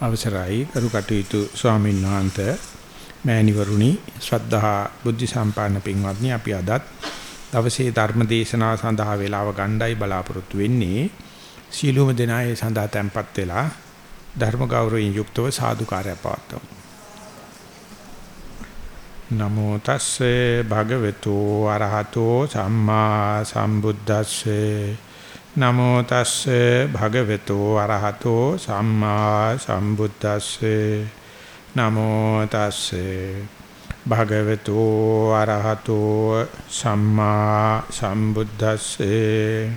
අවසරයි. කරු කටයුතු ස්වාමීන් වහන්සේ මෑණිවරුනි ශ්‍රද්ධා බුද්ධ සම්පන්න පින්වත්නි අපි අදත් දවසේ ධර්ම දේශනාව සඳහා වේලාව ගණ්ඩායි බලාපොරොත්තු වෙන්නේ. සීලුම දෙනා ඒ සඳහා tempත් වෙලා ධර්ම ගෞරවයෙන් යුක්තව සාදුකාරය පවත්වමු. නමෝ තස්සේ භගවතු අරහතෝ සම්මා සම්බුද්දස්සේ නමෝ තස්සේ භගවතු අරහතෝ සම්මා සම්බුද්දස්සේ. නමෝ තස්සේ භගවතු අරහතෝ සම්මා සම්බුද්දස්සේ.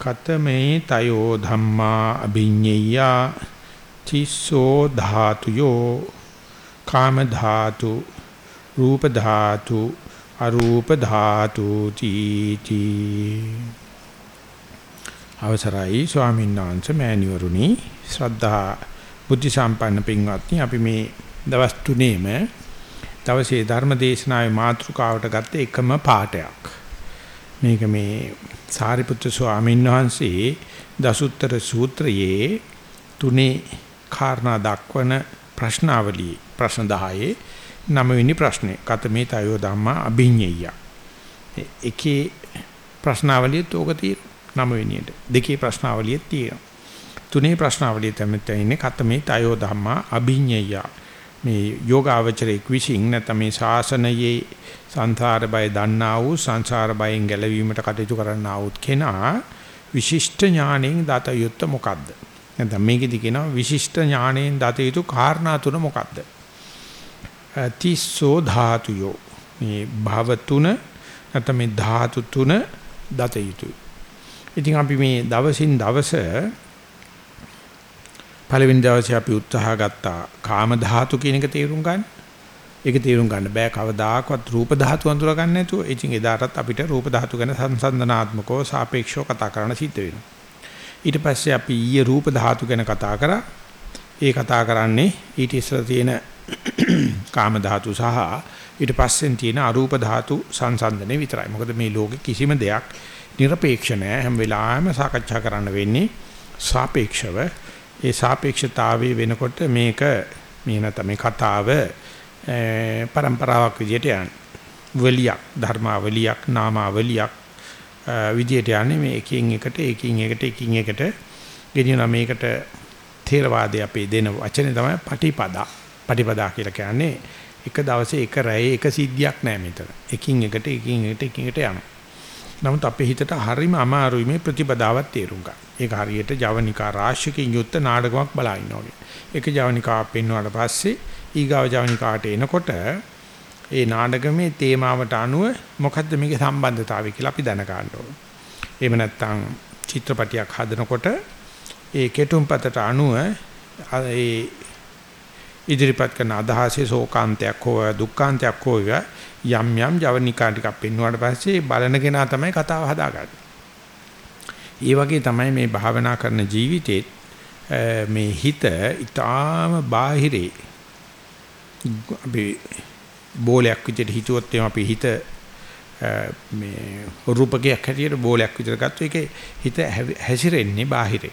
කතමේ තයෝ ධම්මා අභිඤ්ඤය තිස්සෝ ධාතුයෝ කාම ධාතු රූප ධාතු අරූප ධාතු තීති. අවසරයි ස්වාමීන් වහන්සේ මෑණිවරුනි. ශ්‍රද්ධා බුද්ධ සම්පන්න පින්වත්නි අපි මේ දවස් තුනේම දවසේ ධර්ම දේශනාවේ මාතෘකාවට ගත්ත එකම පාඩයක්. මේක මේ සාරිපුත්‍ර ස්වාමීන් වහන්සේ දසුත්තර සූත්‍රයේ තුනේ කාරණා දක්වන ප්‍රශ්නාවලියේ ප්‍රශ්න 10 නවවෙනි ප්‍රශ්නේ කතමේ තයෝ ධම්මා අභිඤ්ඤය. එකේ ප්‍රශ්නාවලියත් ඕක තියෙනවා. නම වෙනියට. දෙකේ ප්‍රශ්නාවලියෙත් තියෙනවා. තුනේ ප්‍රශ්නාවලිය තමයි තියෙන්නේ කතමේ තයෝ ධම්මා අභිඤ්ඤය. මේ යෝගාවචරයේ විශ්ින් නැත්නම් මේ ශාසනයේ සංසාර බය දන්නා වූ සංසාර බයෙන් ගැලවීමට කටයුතු කරන්නා වූ කෙනා විශිෂ්ට ඥාණයෙන් දත යුත්ත මොකද්ද? නැත්නම් මේකෙදි කියනවා විශිෂ්ට ඥාණයෙන් දත යුතු කාරණා තුන මොකද්ද? තිස්සෝ ධාතුයෝ මේ භව තුන නැත්නම් මේ ධාතු තුන දත යුතුයි. ඉතින් අපි මේ දවසින් දවස පළවෙනි දවසේ අපි උත්සාහ ගත්තා කාම ධාතු කියන එක තේරුම් ගන්න. ඒක තේරුම් ගන්න බෑ කවදාකවත් රූප ධාතු අඳුර ගන්න නැතුව. ඉතින් එදාටත් අපිට රූප ධාතු ගැන සංසන්දනාත්මකව සාපේක්ෂව කතා කරන්න සිද්ධ වෙනවා. ඊට පස්සේ අපි ඊයේ රූප ධාතු ගැන කතා කරා. ඒ කතා කරන්නේ ඊට ඉස්සර තියෙන කාම ධාතු සහ ඊට පස්සෙන් තියෙන අරූප ධාතු සංසන්දනේ විතරයි. මොකද මේ ලෝකේ කිසිම දෙයක් নিরপেක්ෂ නෑ. හැම වෙලාවෙම සාකච්ඡා කරන්න වෙන්නේ සාපේක්ෂව. ඒ සාපේක්ෂතාවය වෙනකොට මේක මේ නැත්නම් මේ කතාව પરම්පරාවක් විදියට යන වලියක් ධර්මාවලියක් නාමාවලියක් විදියට යන්නේ මේ එකින් එකට එකින් එකට එකින් එකට. ගෙනියන මේකට තේරවාදී අපේ දෙන වචනේ තමයි පටිපදා. පටිපදා කියලා කියන්නේ එක දවසේ එක රැයේ එක සිද්ධියක් නෑ මෙතන. එකින් එකට එකින් එකට එකින් එකට යනවා. නමුත් අපේ හිතට හරිම අමාරුයි මේ ප්‍රතිපදාවක් තේරුම් ගන්න. ඒක හරියට ජවනිකා රාශියකින් යුක්ත නාටකයක් බලා ඉන්නවා වගේ. ඒක ජවනිකාවක් පෙන්වුවාට පස්සේ ඊගාව ජවනිකාට එනකොට ඒ නාටකමේ තේමාවට අනුව මොකද්ද මේකේ සම්බන්ධතාවය කියලා අපි දැන ගන්න ඕනේ. එහෙම නැත්නම් චිත්‍රපටියක් හදනකොට ඒ කෙටුම්පතට අනුව ඒ ඉදිරිපත් කරන අදහසේ ශෝකාන්තයක් හෝ දුක්ඛාන්තයක් හෝ යම් යම් ජවනිකා ටිකක් පෙන්වුවාට පස්සේ බලන කෙනා තමයි කතාව හදාගන්නේ. ඒ වගේ තමයි මේ භාවනා කරන ජීවිතේත් මේ හිත ඊටාම බාහිරේ අපි බෝලයක් විදිහට හිතුවොත් එම අපි හිත මේ රූපකයක් හැටියට බෝලයක් විදිහට ගත්ත එකේ හිත හැසිරෙන්නේ බාහිරේ.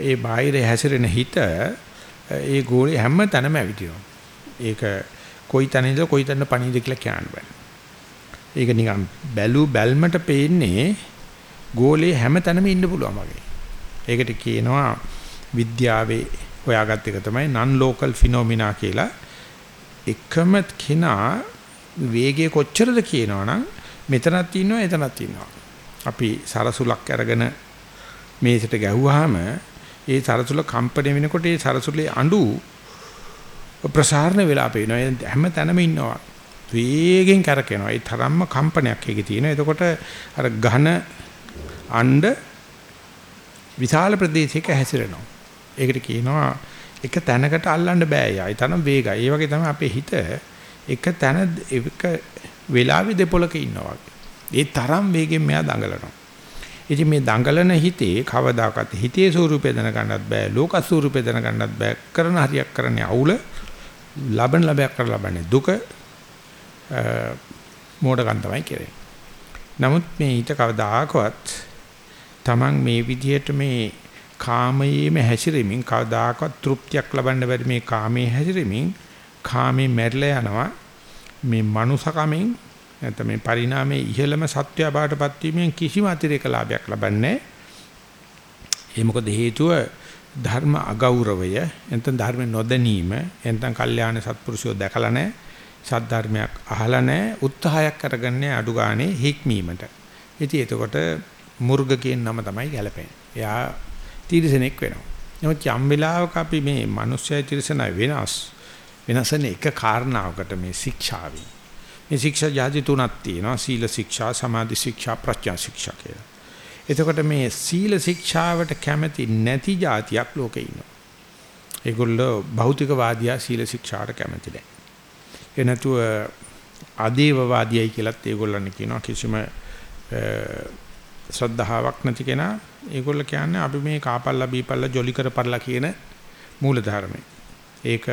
ඒ බාහිරේ හැසිරෙන හිත ඒ ගෝලේ හැම තැනම ඇවිදිනවා. ඒක කොයි තැනද කොයි තැනද පණීද කියලා කියන්න බෑ. ඒක නිකන් බැලු බැල්මට පේන්නේ ගෝලේ හැම තැනම ඉන්න පුළුවන් වගේ. ඒකට කියනවා විද්‍යාවේ හොයාගත් එක තමයි non local phenomena කියලා. එකම කෙනා වේගය කොච්චරද කියනවනම් මෙතනක් තියෙනවා එතනක් තියෙනවා. අපි සරසුලක් අරගෙන මේසෙට ගැහුවාම ඒ සරසුල කම්පණය වෙනකොට ඒ සරසුලේ අඬු ප්‍රසාරණ වෙලා පේනවා. හැම තැනම ඉන්නවා. වේගෙන් කරකිනවා. ඒ තරම්ම කම්පනයක් ඒකේ තියෙනවා. එතකොට අර ඝන අණ්ඩ විශාල ප්‍රදේශයක හැසිරෙනවා. ඒකට කියනවා එක තැනකට අල්ලන්න බෑ යා. ඒ තරම් වේගයි. ඒ වගේ තමයි අපේ හිත එක තැන එක වෙලාවෙ දෙපොලක ඉන්නවා. ඒ තරම් වේගෙන් මෙයා දඟලනවා. ඉතින් මේ දඟලන හිතේ කවදාකවත් හිතේ ස්වරූපය දැනගන්නත් බෑ ලෝක ස්වරූපය දැනගන්නත් බෑ කරන හරියක් කරන්නේ අවුල ලබන ලබයක් කර ලබන්නේ දුක මෝඩකම් තමයි කරන්නේ. නමුත් මේ හිත කවදාකවත් Taman මේ විදිහට මේ කාමයේම හැසිරෙමින් කවදාකවත් තෘප්තියක් ලබන්න බැරි මේ කාමයේ හැසිරෙමින් කාමේ මැරිලා යනවා මේ මනුසකමෙන් නැත්නම් මේ පරිණාමයේ ඉහළම සත්‍ය බාටපත් වීමෙන් කිසිම අතිරේක ලාභයක් ලබන්නේ ඒ මොකද හේතුව ධර්ම අගෞරවය නැත්නම් ධර්ම නොදැනීම නැත්නම් කල්යාණ සත්පුරුෂයෝ දැකලා නැහැ සත්‍ය ධර්මයක් අහලා නැහැ උත්සාහයක් කරගන්නේ අඩු ගානේ හික්මීමට. ඉතින් එතකොට මුර්ග කියන නම තමයි ගැලපෙන්නේ එයා තීරසනෙක් වෙනවා. නමුත් යම් වෙලාවක අපි මේ මිනිස්සය තීරසනයි වෙනස් වෙනසන එක කාරණාවකට මේ ශික්ෂාවෙන්. මේ ශික්ෂා જાති තුනක් තියෙනවා. සීල ශික්ෂා සමාධි ශික්ෂා ප්‍රඥා ශික්ෂා කියලා. එතකොට මේ සීල ශික්ෂාවට කැමති නැති જાතියක් ලෝකේ ඉන්නවා. ඒගොල්ලෝ භෞතිකවාදියා සීල ශික්ෂාට කැමති නැහැ. ඒ නැතුව ආදේවවාදියයි කියලාත් ඒගොල්ලන් කියනවා කිසිම ශ්‍රද්ධාවක් නැති කෙනා ඒගොල්ලෝ කියන්නේ අපි මේ කාපල්ලා බීපල්ලා ජොලි කරපල්ලා කියන මූල ධර්මයි. ඒක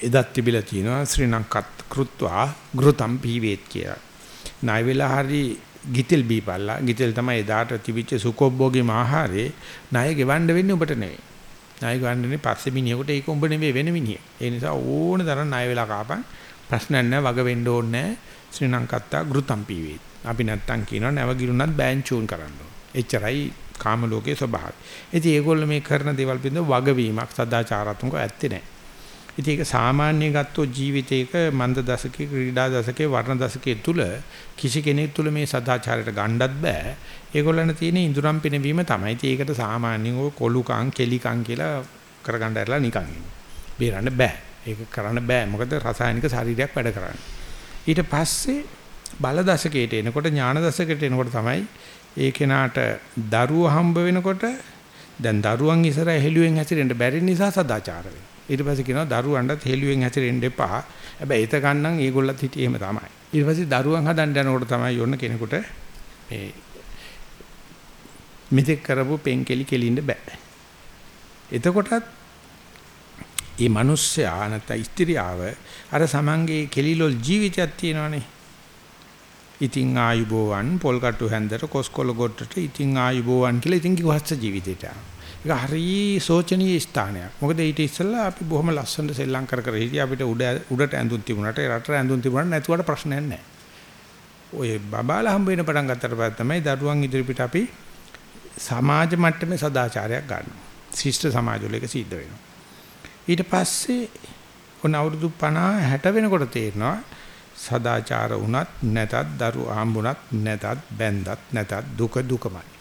එදත් තිබිලා තියෙනවා ශ්‍රී ලංකත් කෘත්වා ගෘතම් පීවේත් කියලා. ණය වෙලා හරි ගිතෙල් බීපල්ලා ගිතෙල් තමයි එදාට තිබිච්ච සුකොබ්බෝගේ ආහාරේ ණය ගෙවන්න වෙන්නේ ඔබට නෙවෙයි. ණය ගන්නනේ පස්සේ මිනිහෙකුට ඒක උඹ නෙවෙයි වෙන මිනිහ. ඒ නිසා ඕන තරම් ණය වෙලා කාපන් ප්‍රශ්නයක් නැහැ වග වෙන්න ඕනේ නැහැ. ශ්‍රී ලංකත්තා ගෘතම් පීවේත්. අපි නැත්තම් කියනවා නැවගිරුණත් බෑන්චූන් කරන්න ඕන. එච්චරයි කාම ලෝකයේ ස්වභාවය. ඉතින් ඒගොල්ලෝ මේ කරන දේවල් පිළිබඳව වගවීමක් සදාචාරාත්මකව ඇත්තේ නැහැ. ඉතින් ඒක සාමාන්‍ය ගත්තොත් ජීවිතයක මන්ද දශකයේ ක්‍රීඩා දශකයේ වර්ණ දශකයේ තුල කිසි කෙනෙක් තුල මේ සදාචාරයට ගණ්ඩත් බෑ. ඒගොල්ලන් තියෙන ඉඳුරම් පිනවීම තමයි. ඉතින් ඒකට සාමාන්‍යයෙන් ඔය කොලුකම් කෙලිකම් කියලා කරගන්න ඇරලා නිකන් ඉන්නේ. බේරන්න බෑ. ඒක කරන්න බෑ. මොකද රසායනික ශරීරයක් වැඩ කරන්නේ. ඊට පස්සේ බල දශකයට එනකොට ඥාන දශකයට එනකොට තමයි ඒ කෙනාට දරුව හම්බ වෙනකොට දැන් දරුවන් ඉස්සර හෙළුවෙන් හැසිරෙන්න බැරි නිසා සදාචාර වෙනවා. ඊට පස්සේ කියනවා දරුවන්ටත් හෙළුවෙන් හැසිරෙන්න එපා. හැබැයි ඒත ගන්නම් ඒගොල්ලත් හිටියේ එහෙම තමයි. ඊට පස්සේ දරුවන් හදන්න යනකොට තමයි යොන්න කෙනෙකුට මේ මෙතෙක් කරපු පෙන්කෙලි කෙලින්න බෑ. එතකොටත් මේ මිනිස්සයා නැත්නම් ස්ත්‍රියාව අර සමංගේ කෙලිලොල් ජීවිතයක් තියෙනවනේ. ඉතින් ආයුබෝවන් පොල්කට්ටු හැන්දට කොස්කොල ගොඩට ඉතින් ආයුබෝවන් කියලා ඉතින් කිව්වස්ස ජීවිතේට. ඒක හරි සෝචනීය ස්ථානයක්. මොකද ඊට ඉස්සෙල්ලා අපි බොහොම ලස්සනට සෙල්ලම් කර කර හිටියා අපිට උඩ උඩට ඇඳුම් තිබුණාට රටට ඇඳුම් තිබුණාට නැතුවට ප්‍රශ්නයක් නැහැ. ඔය බබාලා හම්බ වෙන පටන් ගත්තට පස්සේ තමයි දරුවන් ඉදිරියට අපි සමාජ මට්ටමේ සදාචාරයක් ගන්නවා. ශිෂ්ට සමාජවල එක සිද්ධ වෙනවා. ඊට පස්සේ ඔන්න අවුරුදු 50 60 වෙනකොට තේරෙනවා සදාචාර වුණත් නැතත් දරු ආම්බුණත් නැතත් බැන්දත් නැතත් දුක දුකමයි.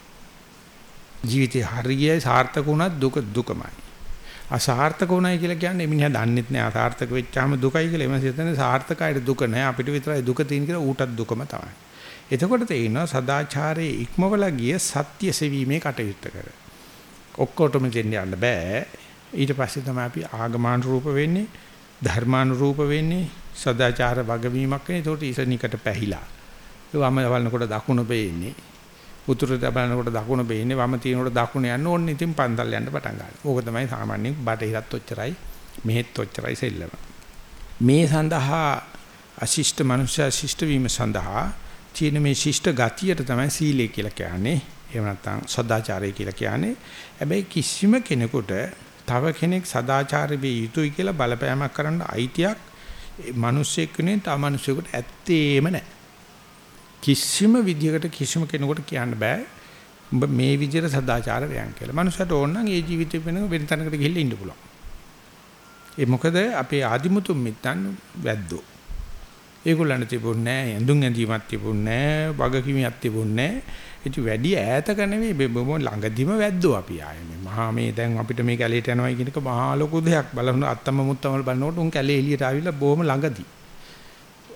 ජීවිතේ හරියයි සාර්ථක වුණත් දුක දුකමයි. අසාර්ථක වුණයි කියලා කියන්නේ මිනිහා දන්නෙත් නෑ අසාර්ථක වෙච්චාම දුකයි කියලා. එමන් හිතන්නේ සාර්ථකයිට දුක නෑ අපිට විතරයි දුක තියෙන කියලා ඌටත් දුකම තමයි. එතකොට තේිනවා සදාචාරයේ ඉක්මවලා ගිය සත්‍ය සෙවීමේ කටයුත්ත කර. ඔක්කොටම දෙන්න යන්න බෑ. ඊට පස්සේ තමයි අපි ආගමානුරූප වෙන්නේ, ධර්මානුරූප වෙන්නේ, සදාචාර වගවීමක් වෙන්නේ. ඒකට ඉසනිකට පැහිලා. වම වලනකොට දකුණ පේන්නේ. උතුරට බලනකොට දකුණ පේන්නේ වම තියෙනකොට දකුණ යන්න ඕනේ ඉතින් පන්තල් යන්න පටන් ගන්නවා. ඕක තමයි සාමාන්‍යයෙන් බටහිරත් ඔච්චරයි මෙහෙත් ඔච්චරයි සෙල්ලම. මේ සඳහා අශිෂ්ට මනුෂ්‍ය ශිෂ්ට වීම සඳහා තියෙන මේ ශිෂ්ට ගතියට තමයි සීලය කියලා කියන්නේ. එහෙම නැත්නම් සදාචාරය කියලා කියන්නේ. හැබැයි කිසිම කෙනෙකුට තව කෙනෙක් සදාචාරී වේ යුතුයි කියලා බලපෑමක් කරන්න අයිතියක් මිනිස්සෙක් වෙනේ තව මිනිසෙකුට ඇත්තේම නැහැ. කිසිම විදියකට කිසිම කෙනෙකුට කියන්න බෑ උඹ මේ විදියට සදාචාර වයන් කියලා. මනුස්සයට ඕන නම් ඒ ජීවිතේ වෙන වෙන තැනකට ගිහිල්ලා ඉන්න පුළුවන්. ඒ මොකද අපේ ආදිමුතුන් මිත්තන් වැද්දෝ. ඒගොල්ලන්ට තිබුණේ නැහැ ඇඳුම් ඇඳීමක් තිබුණේ නැහැ වගකීමක් තිබුණේ නැහැ. ඒක වැඩි ඈතක නෙවෙයි බොම ළඟදිම වැද්දෝ අපි ආයේ මේ මහා මේ දැන් අපිට මේ කැලේට යනවා කියන එක මහා ලොකු දෙයක් බලන අත්තම මුත්තම බලනකොට උන් කැලේ එළියට ආවිල්ලා බොහොම ළඟදී.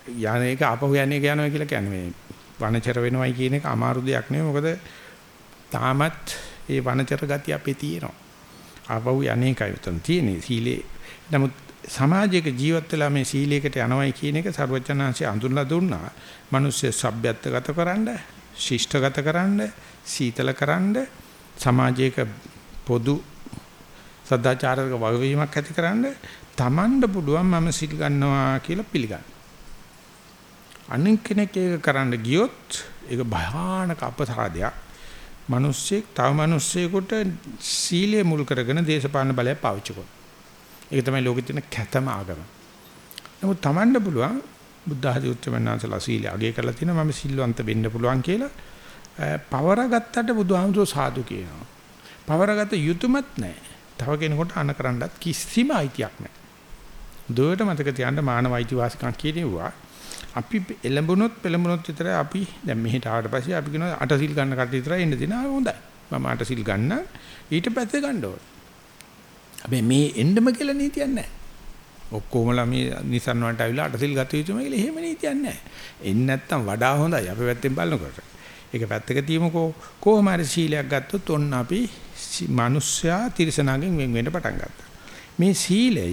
යන්නේ ඒක ආපහු යන්නේ යනවා කියලා කියන්නේ මේ වනචර වෙනවයි කියන එක අමාරු දෙයක් නෙවෙයි මොකද තාමත් ඒ වනචර ගතිය අපේ තියෙනවා. ආපහු අනේකයි උතන තියෙන්නේ සීලේ. නමුත් සමාජයක ජීවත් වෙලා මේ සීලයකට යනවයි කියන එක ਸਰවචනාංශය අඳුනලා දුන්නා. මිනිස්සු සભ્યත්වගත කරන්න, ශිෂ්ටගත කරන්න, සීතල කරන්න, සමාජයක පොදු සදාචාරක වගවීමක් ඇති කරන්න තමන්ට පුළුවන් මම සිල් ගන්නවා කියලා පිළිගන්න. අනික් කෙනෙක් ඒක කරන්න ගියොත් ඒක භයානක අපසාදයක්. මිනිස්සෙක් තව මිනිස්සෙකුට සීලය මුල් කරගෙන දේශපාලන බලය පාවිච්චි කරනවා. ඒක තමයි ලෝකෙ තියෙන කැතම ආගම. නමුත් Tamanne පුළුවන් බුද්ධ ආදී උත්තරමනාසලා සීලය අගය කරලා තිනවා මම සිල්වන්ත වෙන්න පුළුවන් කියලා පවර ගත්තට බුදුහාමුදුරෝ සාදු කියනවා. පවර ගත යුතුයමත් නැහැ. තව කෙනෙකුට අන කරන්නත් කිසිම අයිතියක් නැහැ. දුවට මතක තියාගන්න මානව අයිතිවාසිකම් කියනවා. අපි එළඹුණොත් පෙළඹුණොත් විතර අපි දැන් මෙහෙට ආවට පස්සේ අපි කියනවා අටසිල් ගන්න කට්ටිය විතරයි එන්න දෙනවා හොඳයි. මම අටසිල් ගන්න ඊට පස්සේ ගන්න ඕන. හැබැයි මේ එන්නම කියලා නීතියක් නැහැ. ඔක්කොමලා මේ Nissan වලට ආවිලා අටසිල් ගත යුතුම කියලා එහෙම නීතියක් නැහැ. එන්නේ නැත්තම් වඩා හොඳයි අපි පැත්තෙන් බලනකොට. ඒක පැත්තක තියමුකෝ කොහොම හරි සීලයක් ගත්තොත් ඔන්න අපි මිනිස්සයා තිරසනාගෙන් වෙන් වෙන්න පටන් ගත්තා. මේ සීලය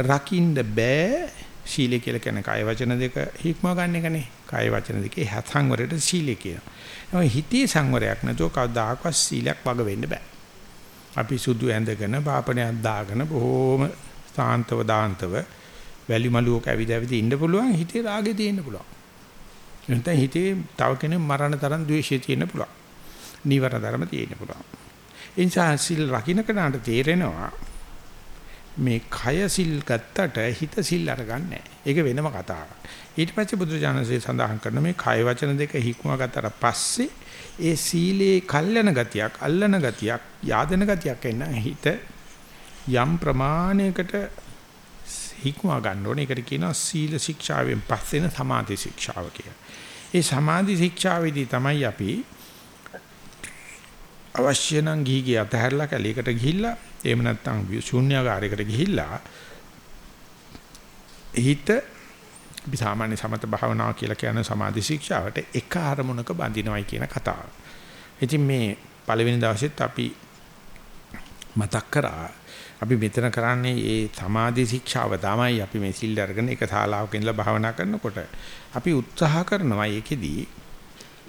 රකින්න බෑ සීලය කියලා කියන කය වචන දෙක හික්ම ගන්න එකනේ. කය වචන දෙකේ සංවරයට සීලය කියනවා. හිතේ සංවරයක් නැතුව කවදාකවත් සීලයක් වග වෙන්න බෑ. අපි සුදු ඇඳගෙන පාපණයක් දාගෙන බොහෝම සාන්තව දාන්තව වැලි මලුවක ඇවිද ඇවිද ඉන්න පුළුවන් හිතේ රාගෙ තියෙන්න පුළුවන්. නැත්නම් හිතේ තව කෙනෙක් මරණ තරම් ද්වේෂය තියෙන්න පුළුවන්. නීවර ධර්ම තියෙන්න පුළුවන්. ඒ නිසා සිල් රකින්න කෙනාට තේරෙනවා මේ කය සිල් ගත්තට හිත සිල් අරගන්නේ ඒක වෙනම කතාවක්. ඊට පස්සේ බුදුරජාණන්සේ සඳහන් කරන මේ කය වචන දෙක හික්මවා ගත්තට පස්සේ ඒ සීලේ කල්යන ගතියක්, අල්ලන ගතියක්, yaadena ගතියක් එන්න හිත යම් ප්‍රමාණයකට හික්මවා ගන්න ඕනේ. ඒකට කියනවා සීල ශික්ෂාවෙන් පස්සේන සමාධි ශික්ෂාව කියලා. ඒ සමාධි ශික්ෂාවේදී තමයි අපි අවශ්‍ය නම් ගිහි ගිය අතහැරලා කැලේකට ගිහිල්ලා එහෙම නැත්නම් ශූන්‍යාකාරයකට ගිහිල්ලා හිත අපි සාමාන්‍ය සමත භාවනාව කියලා කියන සමාධි ශික්ෂාවට එක අරමුණක බඳිනවයි කියන කතාව. ඉතින් මේ පළවෙනි දවසෙත් අපි මතක් කරා අපි මෙතන කරන්නේ මේ සමාධි ශික්ෂාව තමයි අපි මේ සිල් අරගෙන එක ශාලාවක ඉඳලා භාවනා කරනකොට අපි උත්සාහ කරනවා ඒකෙදී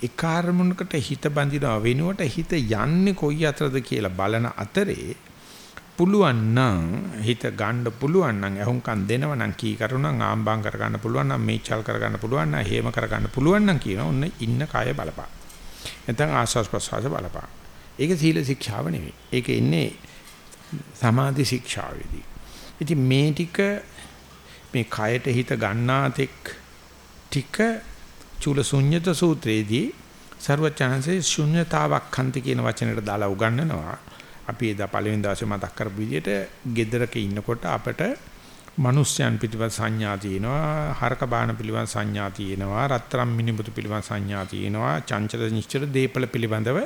ඒ කාර්මුණකට හිත බඳිනවා වෙනුවට හිත යන්නේ කොයි අතරද කියලා බලන අතරේ පුළුවන් නම් හිත ගන්න පුළුවන් නම් අහුම්කම් දෙනව නම් කී කරුණම් ආම්බම් කර ගන්න පුළුවන් නම් මේචල් කර ගන්න පුළුවන් නම් හේම කර ගන්න පුළුවන් නම් කියන ඔන්න ඉන්න කය බලපන්. නැත්නම් ආස්වාස් ප්‍රසවාස බලපන්. ඒක සීල ශික්ෂාව නෙවෙයි. ඒක ඉන්නේ සමාධි ශික්ෂාවේදී. ඉතින් මේ ටික මේ කයට හිත ගන්නා තෙක් ටික චූලසුඤ්ඤත සූත්‍රයේදී ਸਰවචනසේ ශුන්්‍යතාවක් ඛන්ති කියන වචනයට දාලා උගන්වනවා. අපි එදා පළවෙනි දවසේ මතක් කරපු විදිහට gedaraක ඉන්නකොට අපට මිනිස්යන් පිටිපස්ස සංඥා තියෙනවා හරක බාන පිළිවන් සංඥා තියෙනවා රත්තරම් මිනිමුතු පිළිවන් සංඥා තියෙනවා චංචල නිශ්චල දීපල පිළිබඳව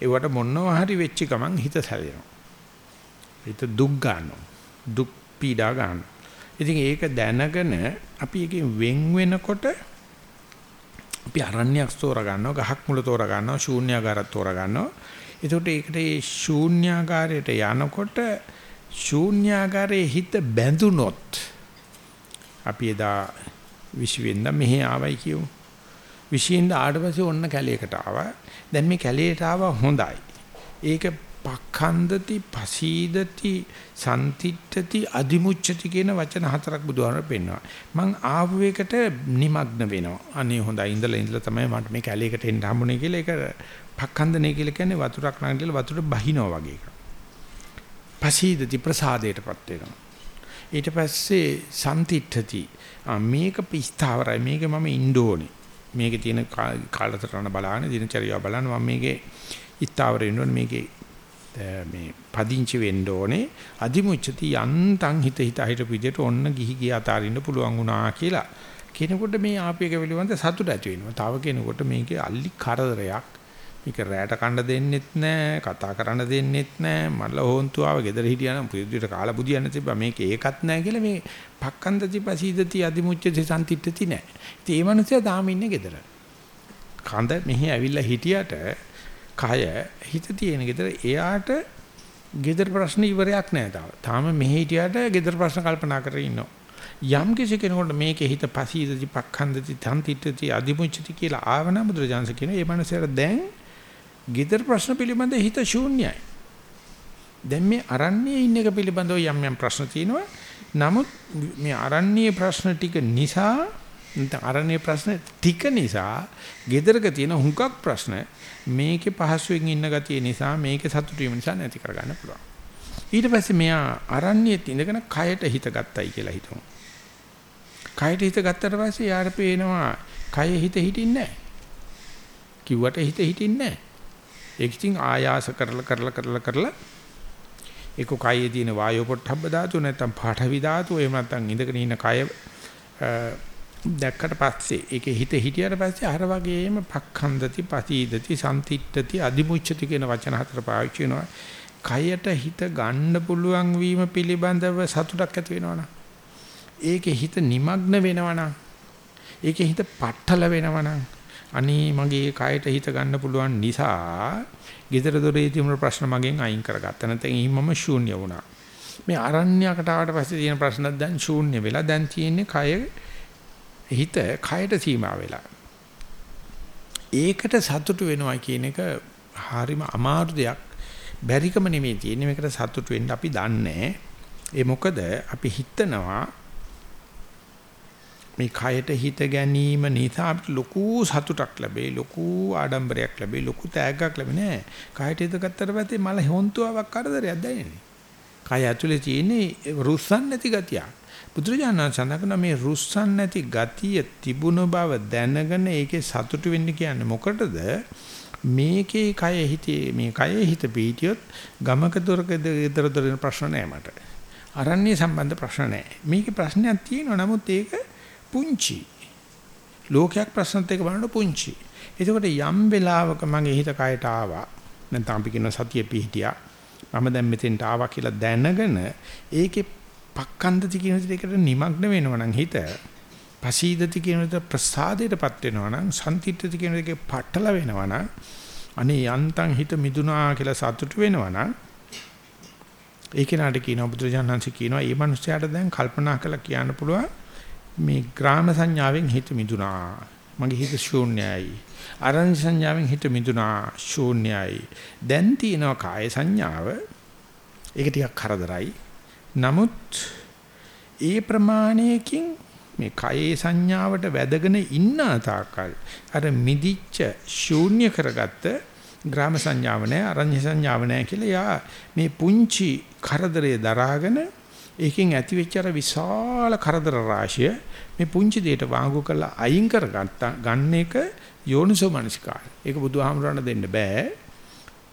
ඒවට මොනවා හරි වෙච්ච ගමන් හිත සැලෙනවා හිත දුක් ගන්නවා. දුක් පීඩා ගන්නවා. ඉතින් ඒක දැනගෙන අපි එකෙන් වෙන් වෙනකොට අපි අරණ්‍යයක් තෝරා ගන්නවා, ගහක් මුල තෝරා ගන්නවා, ශූන්‍යාකාරයක් තෝරා ගන්නවා. එතකොට ඒකට මේ ශූන්‍යාකාරයට යනකොට ශූන්‍යාකාරයේ හිත බැඳුනොත් අපි එදා විශ්වෙන්ද මෙහි ආවයි කියමු. විශ්වෙන්ද ආවට පස්සේ ඔන්න කැලේකට ආවා. දැන් මේ කැලේට ආවා හොඳයි. ඒක පක්ඛන්දති පසීදති සම්තිට්ඨති අදිමුච්ඡති කියන වචන හතරක් බුදුහාමර පෙන්වනවා. මං ආපු එකට নিমগ্ন වෙනවා. අනේ හොඳයි ඉඳලා ඉඳලා තමයි මට මේ කැලේකට එන්න හම්බුනේ කියලා ඒක පක්ඛන්දනේ කියලා කියන්නේ වතුරක් නැගිටලා වතුරට බහිනවා වගේ එකක්. පසීදති ප්‍රසාදයටපත් වෙනවා. ඊට පස්සේ සම්තිට්ඨති මේක පිස්තාවරයි මේක මම ඉන්න ඕනේ. මේකේ තියෙන කාලතරණ බලන්න දිනචරියාව බලන්න මම මේකේ ඉස්තාවර වෙන්න ඕනේ මේකේ මේ පදිංචි වෙන්න ඕනේ අදිමුච්චති යන්තම් හිත හිත හිටපු විදිහට ඔන්න ගිහි ගිය අතාරින්න පුළුවන් වුණා කියලා කෙනෙකුට මේ ආපේක පිළිබඳ සතුට ඇති වෙනවා. තව කෙනෙකුට මේකේ අල්ලි කරදරයක්. මේක රැට කන්න දෙන්නෙත් නැහැ, කතා කරන්න දෙන්නෙත් නැහැ. මල්ල හොන්තු ආව ගෙදර හිටියානම් පුදුවිට කාලා බුදියන්න තිබ්බා. මේක ඒකත් නැහැ කියලා මේ පක්කන්දති පසීදති අදිමුච්චති සම්තිට්ඨති නැහැ. ඉතින් මේ මනුස්සයා තාම ඉන්නේ ගෙදර. කඳ මෙහි ඇවිල්ලා හිටියට කය හිත තියෙන ගෙදර එයාට ගෙදර ප්‍රශ්න ඉවරයක් නෑ තාම. තාම මෙහි හිටියට ගෙදර ප්‍රශ්න කල්පනා කරගෙන ඉන්නවා. යම් කිසි කෙනෙකුට මේකේ හිත පසීදති පක්ඛන්දති තන්තිටති අදිමුච්චති කියලා ආවන බුදුරජාන්ස කියන ඒ මනසට දැන් ගෙදර ප්‍රශ්න පිළිබඳ හිත ශූන්‍යයි. දැන් මේ අරණ්‍යයේ ඉන්න එක පිළිබඳව යම් යම් ප්‍රශ්න තියෙනවා. නමුත් මේ අරණ්‍යයේ ප්‍රශ්න ටික නිසා නැත්නම් අරණේ ප්‍රශ්න ටික නිසා gedaraක තියෙන හුඟක් ප්‍රශ්න මේකේ පහසුවෙන් ඉන්න ගතිය නිසා මේකේ සතුටු වීම නිසා නැති කරගන්න පුළුවන්. ඊට පස්සේ මෙයා අරණ්‍යයේ ඉඳගෙන කයට හිත ගත්තයි කියලා හිතමු. කයට හිත ගත්තට පස්සේ යාර පේනවා කය හිත හිටින්නේ නැහැ. කිව්වට හිත හිටින්නේ නැහැ. ඒක ඉතින් ආයාස කරලා කරලා කරලා කරලා ඒක කයේ තියෙන වායෝ පොට්ටබ්බ ධාතුව නැත්නම් පාඨවි ධාතුව එහෙම නැත්නම් ඉඳගෙන ඉන්න කය දැක්කට පස්සේ ඒකේ හිත හිටියට පස්සේ අර වගේම පක්ඛන්දති පතීදති සම්තිට්ඨති අදිමුච්ඡති කියන වචන හතර පාවිච්චි වෙනවා. කයට හිත ගන්න පුළුවන් වීම පිළිබඳව සතුටක් ඇති වෙනවනම් ඒකේ හිත নিমগ্ন වෙනවනම් ඒකේ හිත පටල වෙනවනම් අනේ මගේ කයට හිත ගන්න පුළුවන් නිසා gedara dore තිබුණු ප්‍රශ්න මගෙන් අයින් කරගත්තා. නැත්නම් ඊමම ශූන්‍ය වුණා. මේ අරණ්‍යකට ආවට පස්සේ තියෙන ප්‍රශ්නත් දැන් ශූන්‍ය වෙලා දැන් තියෙන්නේ කයේ හිත කයට සීමා වෙලා. ඒකට සතුටු වෙනවා කියන එක හරිම අමාරු දෙයක්. බැරිකම නෙමෙයි තියෙන්නේ මේකට සතුටු වෙන්න අපි දන්නේ. ඒ මොකද අපි හිතනවා මේ කයට හිත ගැනීම නිසා අපිට ලොකු සතුටක් ලැබෙයි ලොකු ආඩම්බරයක් ලැබෙයි ලොකු තෑග්ගක් ලැබෙන්නේ කයට හිත ගත්තට පස්සේ මල හොන්තුවක් කරදරයක් දැනෙන්නේ කය ඇතුලේ තියෙන්නේ රුස්සන් නැති ගතිය බුදුරජාණන් සඳහන් මේ රුස්සන් නැති ගතිය තිබුණ බව දැනගෙන ඒකේ සතුටු වෙන්න කියන්නේ මොකටද මේකේ කය හිතේ මේ කය හිත පීටියොත් ගමක දොරක ඊතර දොරින් ප්‍රශ්න නැහැ මට අරණ්‍ය සම්බන්ධ ප්‍රශ්න නැහැ මේකේ ප්‍රශ්නයක් තියෙනවා නමුත් ඒක පුංචි. ලෝකයක් ප්‍රශ්නත් එක්ක බලනකොට පුංචි. එතකොට යම් වෙලාවක මගේ හිත කයට ආවා. නැත්නම් අපි කියන සතිය පිහිටියා. මම දැන් මෙතෙන්ට ආවා කියලා දැනගෙන ඒකේ පක්කන්දති කියන විදිහට නිමග්න වෙනවා නම් හිත පසීදති කියන විදිහට ප්‍රසාදයටපත් වෙනවා නම් සම්තිත්‍ත්‍ති කියන විදිහේ පටල වෙනවා නම් අනේ යන්තම් හිත මිදුනා කියලා සතුටු වෙනවා නම් ඒ කෙනාට කියනවා බුදුරජාණන්සේ කියනවා මේ මිනිස්යාට දැන් කල්පනා කරලා කියන්න පුළුවන් මේ ග්‍රාම සංඥාවෙන් හිත මිදුනා. මගේ හිත ශූන්‍යයි. අරඤ්‍ය සංඥාවෙන් හිත මිදුනා ශූන්‍යයි. දැන් තියෙනවා කාය සංඥාව. ඒක ටිකක් කරදරයි. නමුත් ඒ ප්‍රමාණයකින් මේ කායේ සංඥාවට වැදගෙන ඉන්න තාකල් අර මිදිච්ච ශූන්‍ය කරගත්ත ග්‍රාම සංඥාව නැහැ අරඤ්‍ය සංඥාව නැහැ කියලා යා මේ පුංචි කරදරේ දරාගෙන ඒකෙන් ඇතිවෙච්ච අර විශාල කරදර රාශිය මේ පුංචි දෙයට වාංගු කරලා අයින් කරගත්තා ගන්න එක යෝනිසෝ මනසිකාරය. ඒක බුදුහාමුදුරණ දෙන්න බෑ.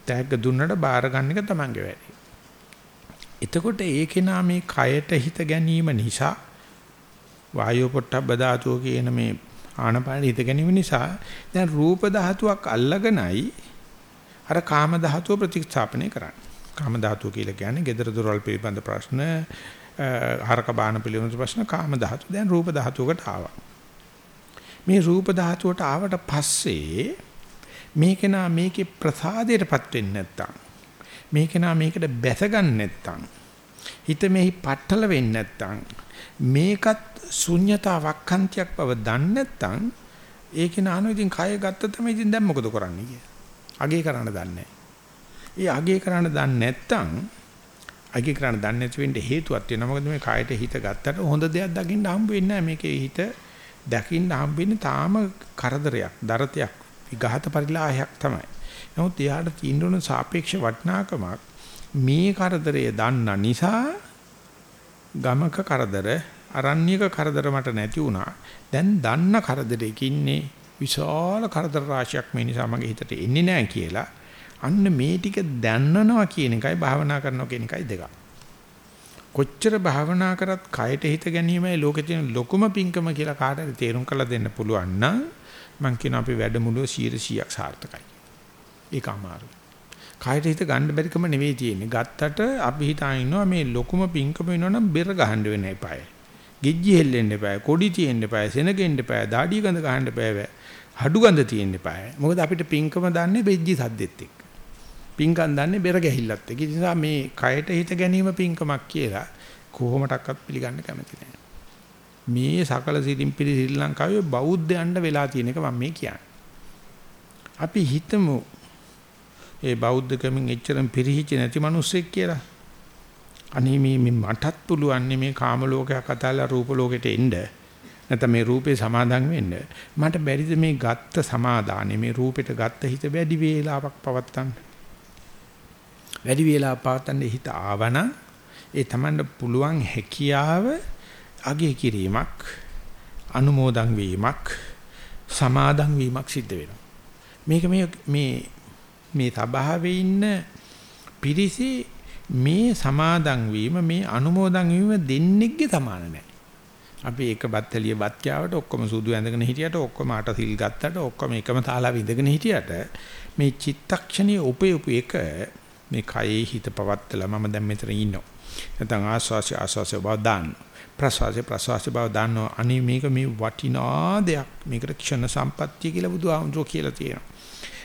තෑග්ග දුන්නට බාර ගන්න එක තමන්ගේ වැඩේ. එතකොට ඒකේ නාමේ කයට හිත ගැනීම නිසා වායෝ පොට්ටබ්බ ධාතුව කියන මේ ආනපාන හිත ගැනීම නිසා දැන් රූප ධාතුවක් අල්ලගෙනයි අර කාම ධාතුව ප්‍රතිස්ථාපනය කරන්නේ. කාම ධාතුව කියලා කියන්නේ gedara doral පිළිබඳ ප්‍රශ්න හරක බාන පිළිබඳ ප්‍රශ්න කාම ධාතු දැන් රූප ධාතුවකට ආවා මේ රූප ධාතුවට ආවට පස්සේ මේකේනා මේකේ ප්‍රසාදයටපත් වෙන්නේ නැත්තම් මේකේනා මේකට බැස ගන්න නැත්තම් හිත මෙහි පట్టල වෙන්නේ නැත්තම් මේකත් ශුන්්‍යතා වක්ඛන්තියක් බව දන්නේ නැත්තම් ඒකේ නානෝ ඉතින් කය ගත්ත තමයි ඉතින් දැන් මොකද කරන්නේ කිය. අගේ කරන්න දන්නේ ඒ අගේ කරන්න දන්නේ නැත්තම් අගේ කරන්න දන්නේ නැති වෙන්න හේතුවක් තියෙනවා. මොකද මේ කායට හිත ගත්තට හොඳ දෙයක් දකින්න හම්බ වෙන්නේ නැහැ. මේකේ හිත දකින්න හම්බ වෙන්නේ තාම කරදරයක්, දරතයක්, විඝාත පරිලාහයක් තමයි. නමුත් එයාට තියෙන සාපේක්ෂ වටිනාකමක් මේ කරදරය දන්න නිසා ගමක කරදර, අරණ්‍යක කරදර මට නැති වුණා. දැන් දන්න කරදරයක ඉන්නේ විශාල කරදර රාශියක් මේ නිසා මගේ හිතට එන්නේ නැහැ කියලා අන්න මේ ටික දැනනවා කියන එකයි භාවනා කරනවා කියන එකයි දෙක. කොච්චර භාවනා කරත් කයට හිත ගැනීමයි ලෝකේ තියෙන ලොකුම පිංකම කියලා කාටද තේරුම් කරලා දෙන්න පුළුවන් නම් මං කියන අපි වැඩමුළුව 100ක් සාර්ථකයි. ඒක අමාරුයි. කයට හිත ගන්න බැරිකම නෙවෙයි තියෙන්නේ. ගත්තට අපි හිතාන ඉන්නවා මේ ලොකුම පිංකම වෙනවනම් බෙර ගහන්න වෙන එපාය. ගෙජ්ජි හෙල්ලෙන්න එපාය. කොඩි තියෙන්න එපාය. සෙනගෙන්න එපාය. දාඩිය ගඳ ගහන්න එපාය. හඩු ගඳ තියෙන්න එපාය. මොකද අපිට පිංකම දන්නේ බෙජ්ජි සද්දෙත් එක්ක. පිංකම් දන්නේ බෙර ගැහිල්ලත් එක්ක. ඒ නිසා මේ කයට හිත ගැනීම පිංකමක් කියලා කොහොමඩක්වත් පිළිගන්න කැමති නැහැ. මේ සකල සිරින් පිළි ශ්‍රී ලංකාවේ බෞද්ධයන්ට වෙලා තියෙන එක මම මේ කියන්නේ. අපි හිතමු ඒ බෞද්ධ කමින් එච්චරම් පිරිහිච්ච නැති මිනිස්සෙක් කියලා. අනේ මේ මටත් පුළුවන් මේ කාම ලෝකයක් අතල්ලා රූප ලෝකෙට එන්න. නැත්නම් මේ රූපේ සමාදන් වෙන්න මට බැරිද මේ ගත්ත සමාදානෙ මේ රූපෙට ගත්ත හිත වැඩි වේලාවක් පවත්තන්න වැඩි වේලාවක් පවත්තන්න හිත ආවනම් ඒ තමන්ට පුළුවන් හැකියාව අගය කිරීමක් අනුමෝදන් වීමක් සමාදන් වීමක් සිද්ධ වෙනවා මේක මේ මේ මේ සබාවේ ඉන්න පිරිසේ මේ සමාදන් වීම මේ අනුමෝදන් වීම දෙන්නෙක්ගේ සමාන නැහැ අපි එක බත්තලිය බත් කෑවට ඔක්කොම සුදු ඇඳගෙන හිටියට ඔක්කොම අට සිල් ගත්තට ඔක්කොම එකම තාලාව ඉඳගෙන හිටියට මේ චිත්තක්ෂණයේ උපයපු එක මේ කයේ හිත පවත්තලා මම දැන් මෙතන ඉන්නවා. නැත්නම් ආස්වාසි ආස්වාසි බව දාන්න. ප්‍රසවාසි ප්‍රසවාසි බව දාන්න. අනි මේක මේ වටිනා දෙයක්. මේකට ක්ෂණ සම්පත්තිය කියලා බුදුහාමුදුරුවෝ කියලා තියෙනවා.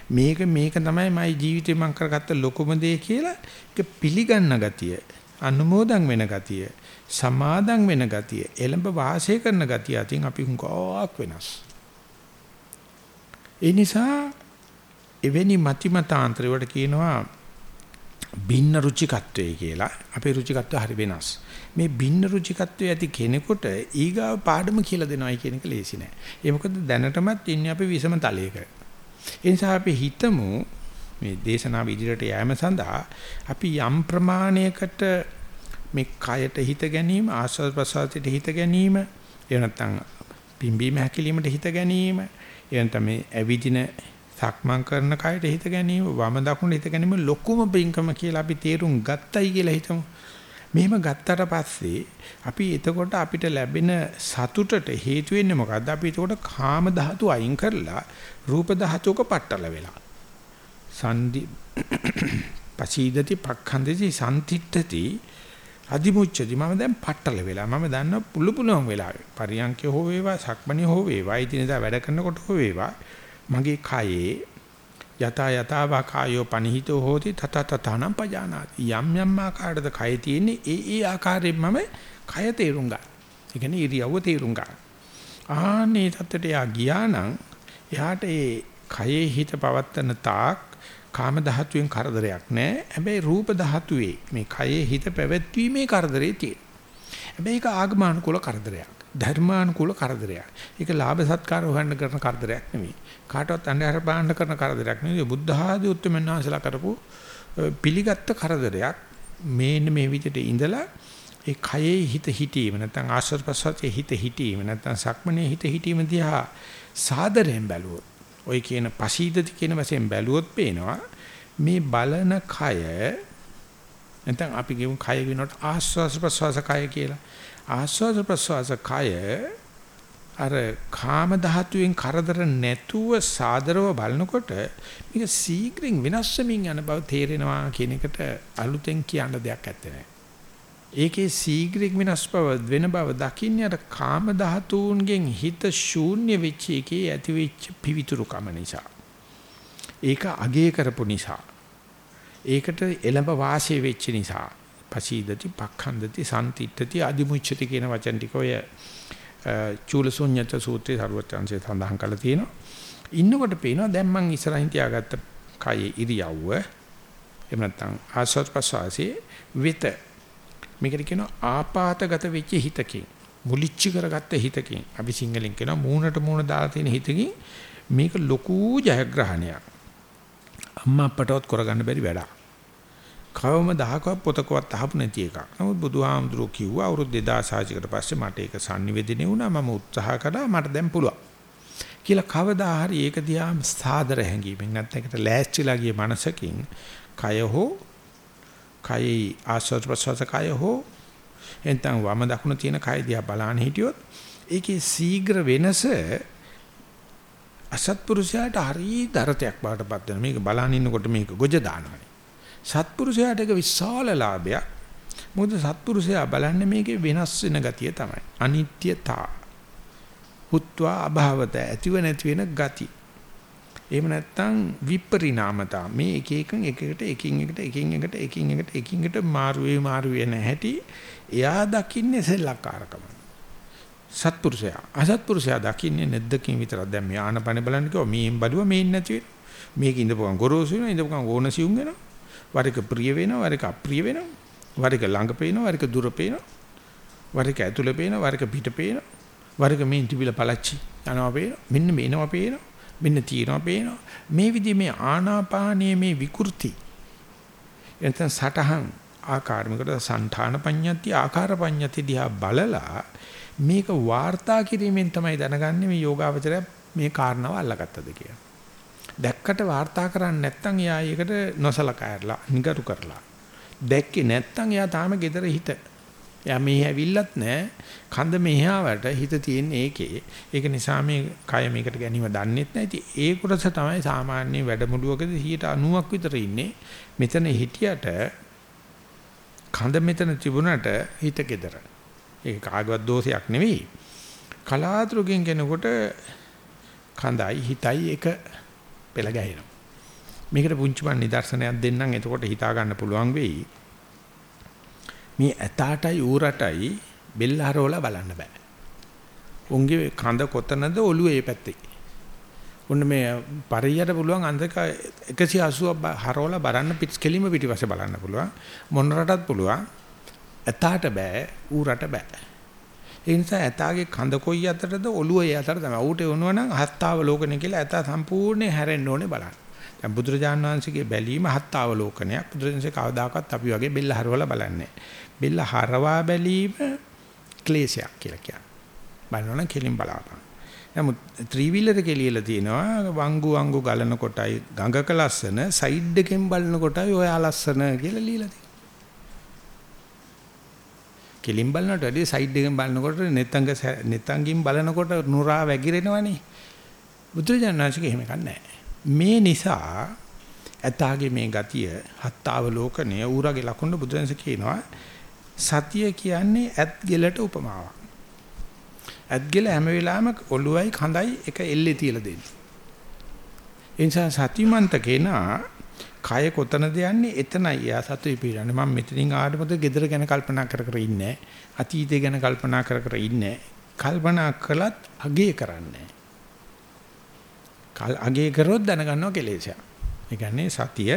මේක මේක තමයි මගේ ජීවිතේ මම කරගත්ත ලොකුම දේ කියලා ඒක පිළිගන්න ගතිය. අනුමෝදන් වෙන ගතිය. සමාදන් වෙන ගතිය, එළඹ වාසය කරන ගතිය අතින් අපි හුඟක් වෙනස්. ඒ නිසා එවැනි මතිමතාන්තර වලට කියනවා භින්න රුචිකත්වය කියලා. අපේ රුචිකත්වය හරි වෙනස්. මේ භින්න රුචිකත්වයේ ඇති කෙනෙකුට ඊගාව පාඩම කියලා දෙනවයි කියන එක ලේසි නෑ. ඒ මොකද දැනටමත් ඉන්නේ අපි විසම තලයක. ඒ නිසා අපි හිතමු මේ දේශනාව ඉදිරියට යෑම සඳහා අපි යම් ප්‍රමාණයකට මේ කයට හිත ගැනීම ආස්වාද ප්‍රසආතයට හිත ගැනීම එහෙම නැත්නම් පිම්බීම හැකිලීමට හිත ගැනීම එහෙම නැත්නම් මේ ඇවිදින සක්මන් කරන කයට හිත ගැනීම වම දකුණ හිත ගැනීම ලොකුම බින්කම කියලා අපි තේරුම් ගත්තයි කියලා හිතමු. මෙහෙම ගත්තට පස්සේ අපි එතකොට අපිට ලැබෙන සතුටට හේතු වෙන්නේ මොකද්ද? අපි එතකොට කාම ධාතු අයින් කරලා රූප ධාතුක පටල වෙලා. සන්දි පසීදති පක්ඛන්දති සම්තිට්ඨති අදිමුච්චති මම දැන් පටල වෙලා මම දන්න පුළු පුළුවන් වෙලාවේ පරියන්ක හෝ වේවා සක්මණේ හෝ වේවා ඉදිනදා වැඩ කරනකොට හෝ වේවා මගේ කයේ යත යතව කායෝ පනිහිතෝ හෝති තත තතනම් පජානාති යම් යම් ආකාරයකට කය තියෙන්නේ ඒ ඒ ආකාරයෙන් මම කය තේරුම් ගන්න. ඒ කියන්නේ ඉරියව්ව තේරුම් ගන්න. ආනේ තත්ත්වයට යා ගියා නම් එයාට ඒ කයේ හිත පවත්තන තාක් කාම ධාතුවෙන් කරදරයක් නැහැ. හැබැයි රූප ධාතුවේ මේ කයේ හිත පැවැත්වීමේ කරදරේ තියෙනවා. හැබැයි ඒක ආගමනුකූල කරදරයක්. ධර්මානුකූල කරදරයක්. ඒක ලාභ සත්කාර හොයන්න කරන කරදරයක් නෙමෙයි. කාටවත් අnder පාන්න කරන කරදරයක් නෙමෙයි. බුද්ධ ආදී උත්තරමන්වහන්සලා කරපු පිළිගත්ත කරදරයක්. මේන්න මේ විදිහට ඉඳලා ඒ කයේ හිත හිටීම නැත්නම් ආශ්‍රව ප්‍රසවාසයේ හිත හිටීම නැත්නම් සක්මනේ හිත හිටීම දිහා සාදරයෙන් බැලුවොත් ওই කියන පසීදති කියන වශයෙන් බැලුවොත් පේනවා මේ බලන කය නැත්නම් අපි කියමු කය වෙනකොට ආස්වාස ප්‍රස්වාස කය කියලා. ආස්වාස ප්‍රස්වාස කය අර කාම ධාතුවෙන් කරදර නැතුව සාදරව බලනකොට මේක සීඝ්‍රයෙන් වෙනස් වෙමින් යන බව තේරෙනවා කියන එකට අලුතෙන් කියන්න දෙයක් නැත්තේ. ඒකේ සීඝ්‍රයෙන් වෙනස් බව වෙන බව දකින්නේ අර කාම ධාතුන්ගෙන් හිත ශූන්‍ය වෙච්ච එකේ ඇති වෙච්ච පිවිතුරුකම නිසා. ඒක අගේ කරපු නිසා. ඒකට එළඹ වාසය වෙච්ච නිසා. පසීදති, පක්ඛන්දති, සම්තිත්‍ත්‍ති, අදිමුච්ඡති කියන වචන ටික ඔය චූලසුඤ්ඤත සූත්‍රයේ සරුවත්‍යංශය සඳහන් කරලා තියෙනවා. ඉන්නකොට පේනවා දැන් මං ඉස්සරහින් තියාගත්ත කයේ ඉරියව්ව එහෙම නැත්නම් ආස්වාද ප්‍රසවාසයේ විත මේකට කියනවා ආපాతගත වෙච්ච හිතකින් මුලිච්ච කරගත්ත හිතකින්. අපි සිංහලෙන් කියනවා මූණට මූණ දාලා තියෙන හිතකින් මේක ලොකු ජයග්‍රහණයක්. අම්මා අපටවත් කරගන්න බැරි වැඩක්. කවම දහකවත් පොතකවත් අහපු නැති එකක්. නමුත් බුදුහාමුදුරුවෝ කිව්වා අවුරුදු 2600 කට පස්සේ මට ඒක sannivedane වුණා මම උත්සාහ කළා මට දැන් පුළුවන්. කියලා කවදා හරි ඒක දිහා සාදර හැඟීමෙන් නැත්නම් ඒකට ලෑස්තිලා ගිය මනසකින් කය හෝ කයි ආස්වාද ප්‍රසවාස කය හෝ එතන වම දකුණ තියෙන කය දිහා බලන්න හිටියොත් ඒකේ ශීඝ්‍ර වෙනස අසත්පුරුෂයාට හරි දරතයක් බාටපත් වෙන මේක බලන් ඉන්නකොට මේක ගොජ දානවානේ. සත්පුරුෂයාට ඒක විශාල ලාභයක්. මොකද සත්පුරුෂයා බලන්නේ මේකේ වෙනස් වෙන ගතිය තමයි. අනිත්‍යතා හුත්වා අභාවත ඇතිව නැති වෙන ගතිය එහෙම නැත්නම් විපරිණාමතා. මේ එක එකන් එකකට එකින් එකට එකින් එකට එකින් එකට එකින් එකට මාරු වේ මාරු වෙන හැටි එයා දකින්නේ සෙල්ලක්කාරකම. සත්පුරුෂයා. අසත්පුරුෂයා දකින්නේ නැද්දකින් විතරක්. දැන් මේ ආනපන බලන්න කිව්වා. මේන් බඩුව මේන් නැති වෙන මේක ඉඳපුවම ගොරෝසු වෙනවා ඉඳපුවම ඕන සියුම් වෙනවා. වර එක ප්‍රිය වෙනවා වර එක අප්‍රිය වෙනවා. වර එක ළඟ පේනවා වර එක දුර පේනවා. වර එක ඇතුළේ පේනවා වර එක පිට පේනවා. වර්ග මේ තිබිලා පළච්චි. යනවා පේනවා. මෙන්න මේනවා පේනවා. මෙන්න තියෙනවා පේනවා. මේ විදිහේ මේ ආනාපානයේ මේ විකෘති එතන සටහන් ආකාරමිකට සංඨාන පඤ්ඤති ආකාර පඤ්ඤති දිහා බලලා මේක වාර්තා කිරීමෙන් තමයි දැනගන්නේ මේ යෝගාවචරය මේ කාරණාව අල්ලගත්තද කියලා. දැක්කට වාර්තා කරන්නේ නැත්නම් එයා ඒකට නොසලකා ඇරලා නිගරු කරලා. දැක්කේ නැත්නම් එයා තාම gedara හිත. එයා මේ ඇවිල්ලත් නැහැ. කඳ මෙහාවට හිත තියෙන ඒකේ. ඒක නිසා මේ කය මේකට ගැනීම දන්නෙත් නැහැ. ඉතින් ඒ කොටස තමයි සාමාන්‍ය වැඩමුළුවකදී 90ක් විතර ඉන්නේ. මෙතන හිටියට කඳ මෙතන තිබුණට හිත gedara. ඒක කාගවත් දෝෂයක් නෙවෙයි. කලාතුරකින් කෙනෙකුට කඳයි හිතයි එක පෙළ ගැහෙනවා. මේකට පුංචි මන් නිදර්ශනයක් දෙන්නම් එතකොට හිතා ගන්න පුළුවන් වෙයි. මේ ඇතාටයි ඌරටයි බෙල්ල හරවලා බලන්න බෑ. උන්ගේ කඳ කොතනද ඔළුව ඒ පැත්තේ. උන්න මේ පරියට පුළුවන් අන්දක 180 හරවලා බලන්න පිට කෙලිම පිටිපස්සේ බලන්න පුළුවන්. මොනරටත් පුළුවන්. ඇතාට බෑ ඌරට බෑ. ඒ නිසා ඇතාගේ කඳ කොයි අතරද ඔළුව ඒ අතර තමයි. ඌට වුණා නම් හත්තාවලෝකන කියලා ඇතා සම්පූර්ණයෙන් හැරෙන්න ඕනේ බලන්න. දැන් බුදුරජාණන් වහන්සේගේ බැලීම හත්තාවලෝකනයක්. බුදුරජාණන්සේ කවදාකවත් අපි වගේ බෙල්ල හරවලා බලන්නේ බෙල්ල හරවා බැලීම ක්ලේශයක් කියලා කියන්නේ. බලනවනම් කෙලින් බලාපන්. නමුත් ත්‍රිවිලර කෙලියලා තියෙනවා වංගු වංගු ගලන කොටයි ගඟක ලස්සන සයිඩ් එකෙන් බලන කොටයි ඔයා ලස්සන කියලා লীලා තියෙනවා. කෙලින් බලනට වැඩිය සයිඩ් එකෙන් බලනකොට නෙතංග නෙතංගින් බලනකොට නුරා වැగిරෙනවනේ. බුදුරජාණන්සේක එහෙම කන්නේ මේ නිසා ඇතාගේ මේ ගතිය හත්තාවලෝකණය ඌරගේ ලකුණ බුදුරජාණන්සේ කියනවා සතිය කියන්නේ ඇත් ගෙලට උපමාවක්. ඇත් ගෙල හැම වෙලාවෙම ඔළුවයි කඳයි එක එල්ලේ තියලා දෙන්නේ. ඒ නිසා සතිමන්ත කෙනා කය කොතනද යන්නේ? එතනයි. යා සතුයි පිරන්නේ. මම මෙතනින් ආවටපද ගෙදර ගැන කල්පනා කර කර ඉන්නේ අතීතය ගැන කල්පනා කර කර ඉන්නේ කල්පනා කළත් අගේ කරන්නේ කල් අගේ කරොත් දැනගන්නවා කෙලෙසයක්. ඒ කියන්නේ සතිය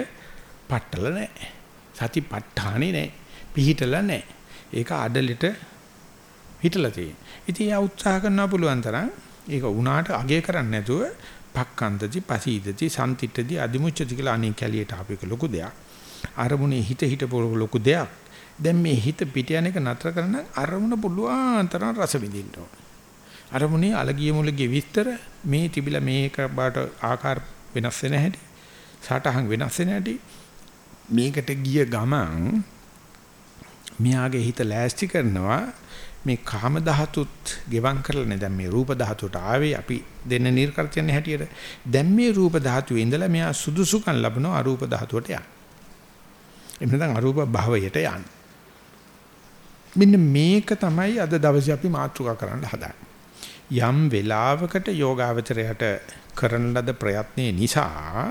පట్టල නැහැ. සති ප ဋ ාණි නැහැ. පිහිටලා නැහැ ඒක අඩලිට හිටලා තියෙන ඉතින් යා උත්සාහ කරනවා පුළුවන් තරම් ඒක උනාට අගේ කරන්නේ නැතුව පක්කන්තති පසීදති සම්තිට්ඨති අදිමුච්චති කියලා අනේ කැලියට ආපු එක ලොකු දෙයක්. අරමුණේ හිත හිටපු ලොකු දෙයක්. දැන් මේ හිත පිට යන එක නතර කරන අරමුණ පුළුවන් තරම් රස විඳින්න ඕන. අරමුණේ අලගිය මුලගේ විස්තර මේ තිබිලා මේක බාට ආකාර වෙනස් වෙන හැටි සටහන් වෙනස් වෙන හැටි මේකට ගිය ගමන් මෙයාගේ හිත ලෑස්ති කරනවා මේ කාම ධාතුත් ගෙවම් කරලානේ දැන් මේ රූප ධාතුවට ආවේ අපි දෙන්න නිර්කර්තයන්නේ හැටියට දැන් මේ රූප ධාතුවේ ඉඳලා මෙයා සුදුසුකම් ලබනවා අරූප ධාතුවට යන්න. එහෙම නැත්නම් අරූප භවයට යන්න. මෙන්න මේක තමයි අද දවසේ අපි මාතෘකා කරන්න හදාන්නේ. යම් වෙලාවකට යෝගාවචරයට කරන ලද ප්‍රයත්නයේ නිසා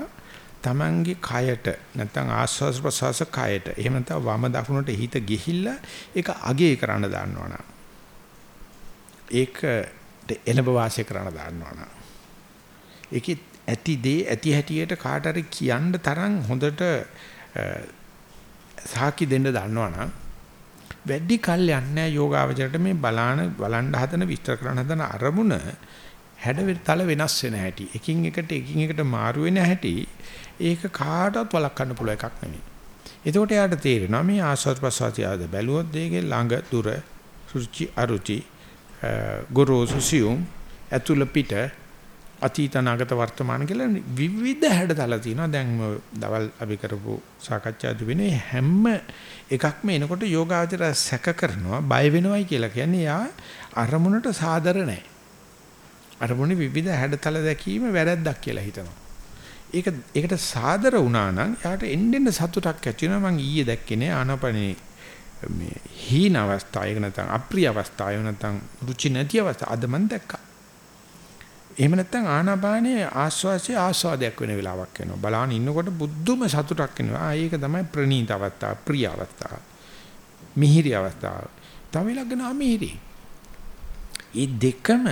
තමන්ගේ කයට නැත්නම් ආස්වාස් ප්‍රසවාස කයට. එහෙම නැත්නම් වම දකුණට හිත ගිහිල්ලා ඒක අගේ කරන්න දාන්නවනම් ඒකට එළඹ වාසය කරන්න දාන්නවනම් ඒකේ ඇති දේ ඇති හැටියට කාට හරි කියන්න තරම් හොඳට සාකි දෙන්න දන්නවනම් වැඩි කල් යන්නේ යෝගාවචරයට මේ බලාන බලන්න හදන විස්තර කරන්න හදන අරමුණ හැඩතල වෙනස් වෙන හැටි. එකින් එකට එකින් එකට මාරු වෙන හැටි ඒක කාටවත් වළක්වන්න පුළුවන් එකක් නෙවෙයි. එතකොට යාට තේරෙනවා මේ ආස්වාද ප්‍රසවාසය ආද බැලුවොත් දෙකේ ළඟ දුර සුචි අරුචි ගොරෝසු සියුම් ඇතුළ පිට අතීත නාගත වර්තමාන කියලා විවිධ හැඩතල තියෙනවා. දැන් දවල් අපි කරපු සාකච්ඡා දුවිනේ හැම එකක්ම එනකොට යෝගාචර සැක කරනවා බය වෙනවයි කියලා කියන්නේ යා අරමුණට සාදර නැහැ. අරමුණේ විවිධ හැඩතල දැකීම වැරද්දක් කියලා හිතනවා. ඒක ඒකට සාදර වුණා නම් යාට එන්නෙන් සතුටක් ඇති වෙනවා මං ඊයේ දැක්කේ නේ ආනපනේ මේ හීන අවස්ථාව ඒක නැත්නම් අප්‍රිය අවස්ථාව ඒක නැත්නම් රුචි නැති අවස්ථාව අද මම දැක්කා. එහෙම නැත්නම් ආනාපානයේ ආස්වාසිය ආස්වාදයක් වෙන වෙලාවක් වෙනවා. බලාන ඉන්නකොට බුද්ධම සතුටක් එනවා. ආ ඒක තමයි ප්‍රණීත අවස්ථාව, ප්‍රිය අවස්ථාව. මිහිරි අවස්ථාව. තව ලගන අමිහිරි. මේ දෙකම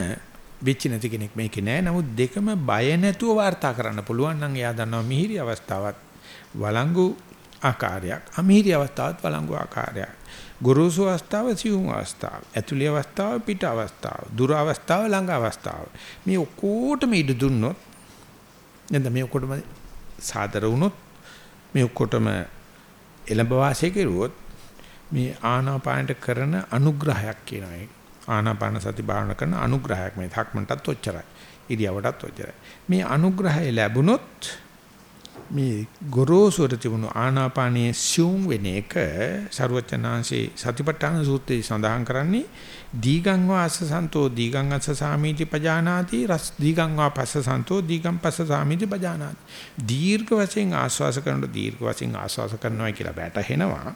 වෙච්ච නැති කෙනෙක් මේකේ නෑ. නමුත් දෙකම බය නැතුව වාර්තා කරන්න පුළුවන් නම් එයා දන්නවා මිහිරි අවස්ථාවත් වළංගු ආකාරයක් අමීරි අවස්ථාවත් වළංගු ආකාරයක් ගුරුසු අවස්ථාව සියුම් අවස්ථාව ඇතුළේ අවස්ථාව පිට අවස්ථාව දුර අවස්ථාව ළඟ අවස්ථාව මේ ඔක්කොටම ඉඩ දුන්නොත් නේද මේ ඔක්කොටම සාදර වුණොත් මේ ඔක්කොටම එළඹ වාසය කෙරුවොත් මේ ආනාපානට කරන අනුග්‍රහයක් කියනවා ඒක ආනාපාන සති භාවනා කරන අනුග්‍රහයක් මේ ධක්මන්ටත් ඔච්චරයි. ඉරියවටත් ඔච්චරයි. මේ අනුග්‍රහය ලැබුණොත් මේ ගොරෝසුර තිබුණු ආනාපානයේ සියුම් වෙන එක ਸਰවචනාංශේ සතිපට්ඨාන සූත්‍රයේ සඳහන් කරන්නේ දීගං වාස සන්තෝ දීගං අස්ස සාමීති පජානාති රස් දීගං වා පස්ස සන්තෝ දීගං පස්ස සාමීති පජානාති. දීර්ඝ වශයෙන් ආස්වාස කරනකොට දීර්ඝ වශයෙන් ආස්වාස කරනවා කියලා වැටහෙනවා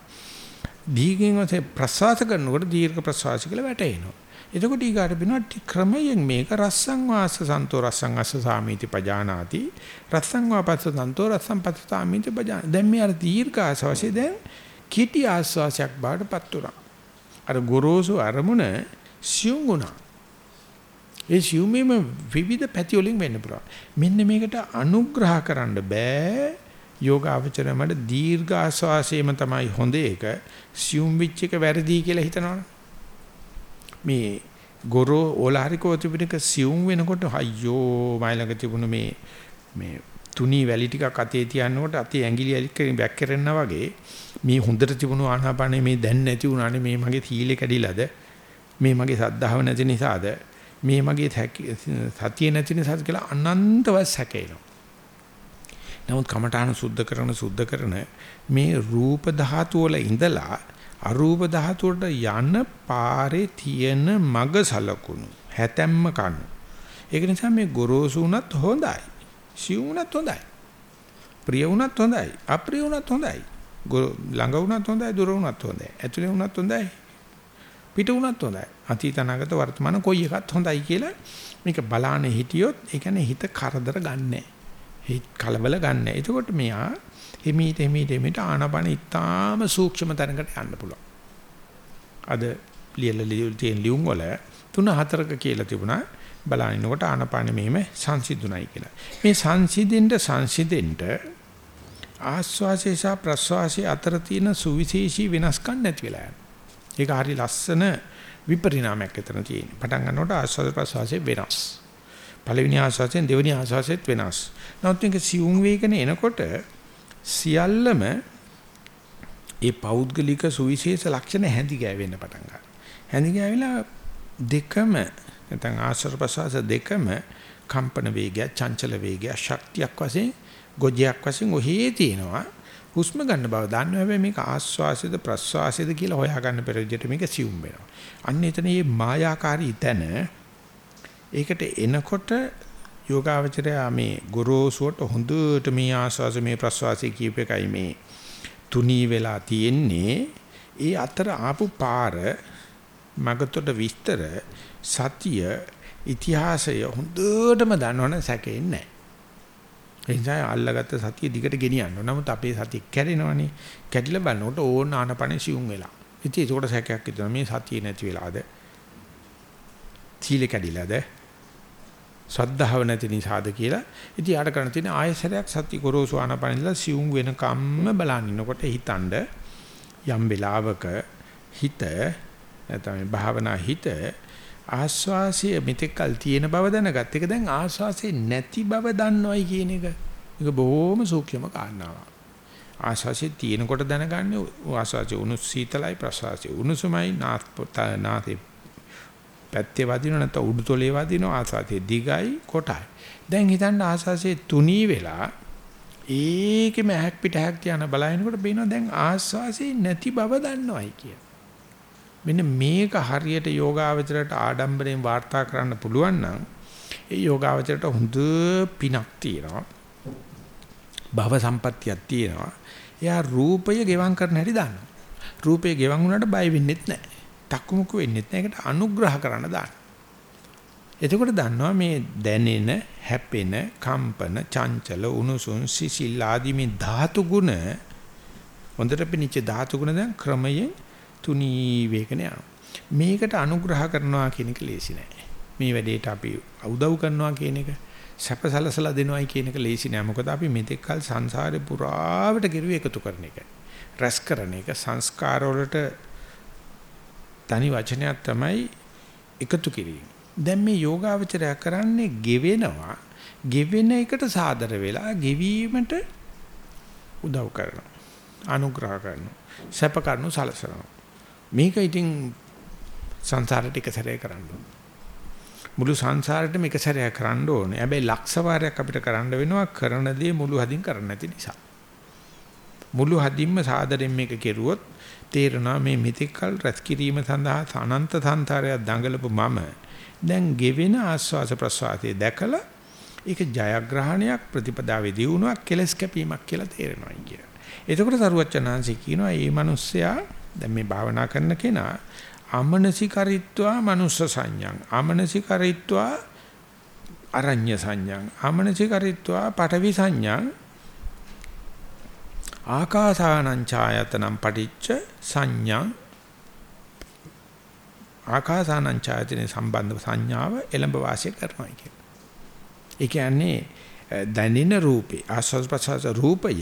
දීර්ඝයෙන් වශයෙන් ප්‍රසවාස කරනකොට දීර්ඝ ප්‍රසවාස කියලා වැටහෙනවා. එතකොට ඊගාට බිනවත් ක්‍රමයෙන් මේක රස්සං වාස සන්තෝ රස්සං අස්ස සාමීති පජානාති. රස්සං වාපස්ස සන්තෝ රස්සං පස්ස සාමීති පජාන දැන් මේ අර දීර්ඝ ආස්වාසිය දැන් කිටි ආස්වාසයක් බාටපත් උනා අර ගොරෝසු අරමුණ සියුම්ුණා ඒ සියුමෙම විවිධ පැති වලින් වෙන්න පුළුවන්. මෙන්න මේකට අනුග්‍රහ කරන්න බෑ. යෝගාවචරයට දීර්ඝ ආස්වාසයම තමයි හොඳ එක. සියුම් විච් එක වැරදි කියලා හිතනවනේ. මේ ගොරෝ ඕලාරිකෝ තිබුණක සියුම් වෙනකොට අයියෝ මයිලඟ තිබුණ මේ මේ තුනී වැලි ටිකක් අතේ තියනකොට අතේ ඇඟිලි ඇලිකෙන් බැක් කරනවා වගේ මේ හොඳට තිබුණු ආනාපානේ මේ දැන් නැති වුණානේ මේ මගේ තීලේ කැඩිලාද? මේ මගේ සද්ධාව නැති නිසාද? මේ මගේ සතිය නැති නිසාද කියලා අනන්තවත් සැකේනවා. නමුත් කමඨාන සුද්ධ කරන සුද්ධ කරන මේ රූප ධාතු වල ඉඳලා අරූප ධාතුවට යන පාරේ තියෙන මග සලකුණු හැතැම්ම කණු. ඒක නිසා මේ ගොරෝසු උනත් හොඳයි. සිව් උනත් හොඳයි. ප්‍රිය උනත් හොඳයි. අප්‍රිය උනත් හොඳයි. ළඟ උනත් හොඳයි දුර උනත් හොඳයි. ඇතුලේ උනත් හොඳයි. පිට උනත් හොඳයි. අතීත අනාගත වර්තමාන කොයි එකත් හොඳයි කියලා මේක බලාන හිටියොත් ඒ කියන්නේ හිත කරදර ගන්නෑ. හිත කලබල ගන්නෑ. එතකොට මෙයා හිමීට හිමීට හිමීට ආනපන ඉතාම සූක්ෂම තැනකට යන්න පුළුවන්. අද ලියලා තියෙන ලියුම් වල තුන හතරක කියලා තිබුණා බලනකොට ආනපන මෙහෙම සංසිඳුණයි කියලා. මේ සංසිඳෙන්න සංසිඳෙන්න ආස්වාසේ සහ ප්‍රස්වාසයේ අතර තියෙන සුවිශේෂී වෙනස්කම් නැති වෙලා යනවා. ඒක හරි ලස්සන විපරිණාමයක් එතන තියෙනවා. පටන් ගන්නකොට ආස්වාද ප්‍රස්වාසයේ වෙනස්. පළවෙනි ආස්වාසයෙන් දෙවෙනි ආස්වාසෙත් වෙනස්. නමුත් මේක සියුම් වේගන එනකොට සියල්ලම ඒ පෞද්ගලික සුවිශේෂ ලක්ෂණ හැඳි ගෑවෙන්න පටන් ගන්නවා. හැඳි ගෑවිලා දෙකම නැත්නම් ආශ්‍රව ප්‍රසවාස දෙකම කම්පන වේගය, චංචල වේගය, ශක්තියක් වශයෙන්, ගොජයක් වශයෙන් ඔහේ තියෙනවා. හුස්ම ගන්න බව දන්නවා හැබැයි මේක ආස්වාසිත ප්‍රස්වාසිත කියලා හොයාගන්න පෙර විදිහට මේක සියුම් වෙනවා. අන්න එතන මේ මායාකාරී තැන ඒකට එනකොට යෝගාවචරය මේ ගොරෝසුවට හොඳට මේ ආස්වාස මේ ප්‍රස්වාසය කියූප එකයි මේ තුනී වෙලා තියෙන්නේ ඒ අතර ආපු පාර මගතොට විස්තර සතිය ඉතිහාසය හොඳටම දන්නවනේ සැකෙන්නේ නැහැ. ඒ නිසා අල්ලගත්ත සතිය දිගට ගෙනියන්න. නමුත් අපේ සතිය කැඩෙනවනේ. කැඩිලා බලනකොට ඕන ආනපනේ සිුම් වෙලා. ඉතින් ඒකට සැකයක් හිතනවා මේ සතිය නැති වෙලාද? සීල කැඩිලාද? ශ්‍රද්ධාව නැති නිසාද කියලා. ඉතින් යාට කරන්න තියෙන ආයසරයක් සත්‍ය ගොරෝසු ආනපනින්දලා සිවුම් වෙන කම්ම බලන් ඉන්නකොට හිතනද යම් වෙලාවක හිත නැත්නම් භාවනා හිත ආස්වාසිය මෙතෙක්කල් තියෙන බව දැනගත් එක දැන් ආස්වාසිය නැති බව දන්නවයි කියන එක. ඒක බොහොම සූක්ෂම කාරණාවක්. ආස්වාසිය තියෙනකොට දැනගන්නේ ආස්වාසිය උණු සීතලයි ප්‍රසවාසිය උණුසුමයි නාත් පැත්තේ වදිනව නැත්නම් උඩුතොලේ වදිනව ආසාසේ දිගයි කොටයි. දැන් හිතන්න ආසාසේ තුනී වෙලා ඒකෙම ඇහක් පිට ඇහක් තියන බලනකොට බේනවා දැන් ආස්වාසේ නැති බව දන්නවයි කිය. මෙන්න මේක හරියට යෝගාවචරයට ආඩම්බරයෙන් වාර්තා කරන්න පුළුවන් නම් ඒ යෝගාවචරයට හොඳ පිනක් තියෙනවා. භව සම්පත්තියක් තියෙනවා. එයා රූපය ගෙවම් කරන හැටි දන්නවා. රූපය ගෙවම් වුණාට බය වෙන්නෙත් නැහැ. තක්මුකු වෙන්නේ නැහැ. ඒකට අනුග්‍රහ කරන්න දාන්න. එතකොට දන්නවා මේ දැනෙන, හැපෙන, කම්පන, චංචල, උණුසුම්, සිසිල් ආදී මේ ධාතු ගුණ හොඳට පිනිච්ච ධාතු ගුණ දැන් ක්‍රමයෙන් තුනී වේගන යනවා. මේකට අනුග්‍රහ කරනවා කියන එක ලේසි නෑ. මේ වැඩේට අපි උදව් කරනවා කියන එක සැපසලසලා දෙනවයි කියන එක ලේසි නෑ. මොකද අපි මෙතෙක් කල සංසාරේ පුරාවට කිරුවේ එකතු කරන එක. රැස් කරන එක සංස්කාර වලට තනි වචනයක් තමයි එකතු කිරීම. දැන් මේ යෝගාවචරය කරන්නේ ගෙවෙනවා. ගෙවෙන එකට සාදර වෙලා ගෙවීමට උදව් කරනවා. අනුග්‍රහ කරනවා. සැප කරනු සලසනවා. මේක ඉතින් සංසාරට එක සැරේ කරන්න මුළු සංසාරෙටම එක සැරයක් කරන්න ඕනේ. හැබැයි ලක්ෂ වාරයක් අපිට කරන්න වෙනවා කරන දේ මුළු හදින් කරන්න නැති නිසා. මුළු හදින්ම සාදරෙන් මේක කෙරුවොත් තේරෙනවා මේ මෙතෙක්කල් රැස් කිරීම සඳහා අනන්ත සංසාරයක් දඟලපු මම දැන් ගෙවෙන ආස්වාස ප්‍රසවාසයේ දැකලා ඒක ජයග්‍රහණයක් ප්‍රතිපදාවේ දියුණුවක් කෙලස් කැපීමක් කියලා තේරෙනවා කියන. එතකොට සරුවච්චනාංශي කියනවා මේ මිනිස්සයා දැන් මේ භාවනා කරන කෙනා අමනසිකරිත්වා මනුස්ස සංඥං අමනසිකරිත්වා අරඤ්‍ය සංඥං අමනසිකරිත්වා පඨවි සංඥං ආකාසානං ඡායතනම් පටිච්ච සංඥා ආකාසානං ඡායතනේ සම්බන්ධ සංඥාව එළඹ වාසය කරනවා කියන. ඒ කියන්නේ දැනෙන රූපේ ආස්වාද ප්‍රසආස රූපය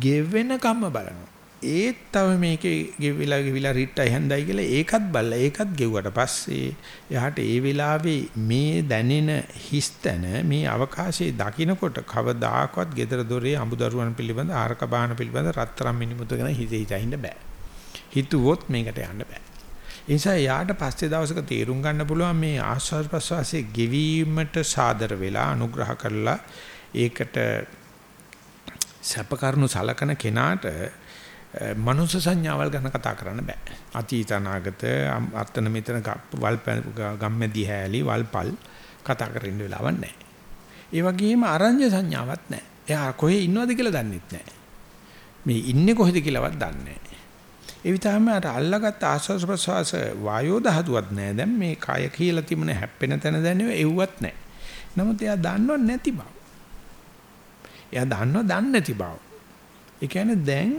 ගෙවෙන කම්ම බලනවා. ඒත් තව මේකේ ගෙවිලා ගෙවිලා රිට්ටයි හන්දයි කියලා ඒකත් බල්ලා ඒකත් ගෙව්වට පස්සේ එයාට ඒ වෙලාවේ මේ දැනෙන හිස්තන මේ අවකාශයේ දකින්නකොට කවදාකවත් gedara dore අමුදරුවන් පිළිබඳ ආරක බාහන පිළිබඳ රත්තරන් මිනිමුතු ගැන හිතේ හිතින්න බෑ. හිතුවොත් මේකට යන්න බෑ. ඒ නිසා යාට පස්සේ දවසක තීරුම් ගන්න පුළුවන් මේ ආස්වාද ප්‍රසවාසයේ ගෙවීමට සාදර වෙලා අනුග්‍රහ කරලා ඒකට සැප කරුණු සලකන කෙනාට මනුෂ්‍ය සංඥාවල් ගැන කතා කරන්න බෑ. අතීත අනාගත අත්තන මෙතන වල් ගම්මැදි හැලී වල්පල් කතා කරන්න වෙලාවක් නැහැ. ඒ වගේම අරඤ්‍ය සංඥාවක් නැහැ. එයා කොහේ ඉන්නවද කියලා දන්නෙත් නැහැ. මේ ඉන්නේ කොහෙද කියලාවත් දන්නේ නැහැ. ඒ විතරම අර අල්ලගත්ත ආස්වාස් ප්‍රසවාස වායෝ දහතුවක් නැහැ. දැන් මේ කය කියලා තිබුණ හැප්පෙන තැන දැනෙව එව්වත් නැහැ. නමුත් එයා දන්නව නැති බව. එයා දන්නව දන්නේ නැති බව. ඒ කියන්නේ දැන්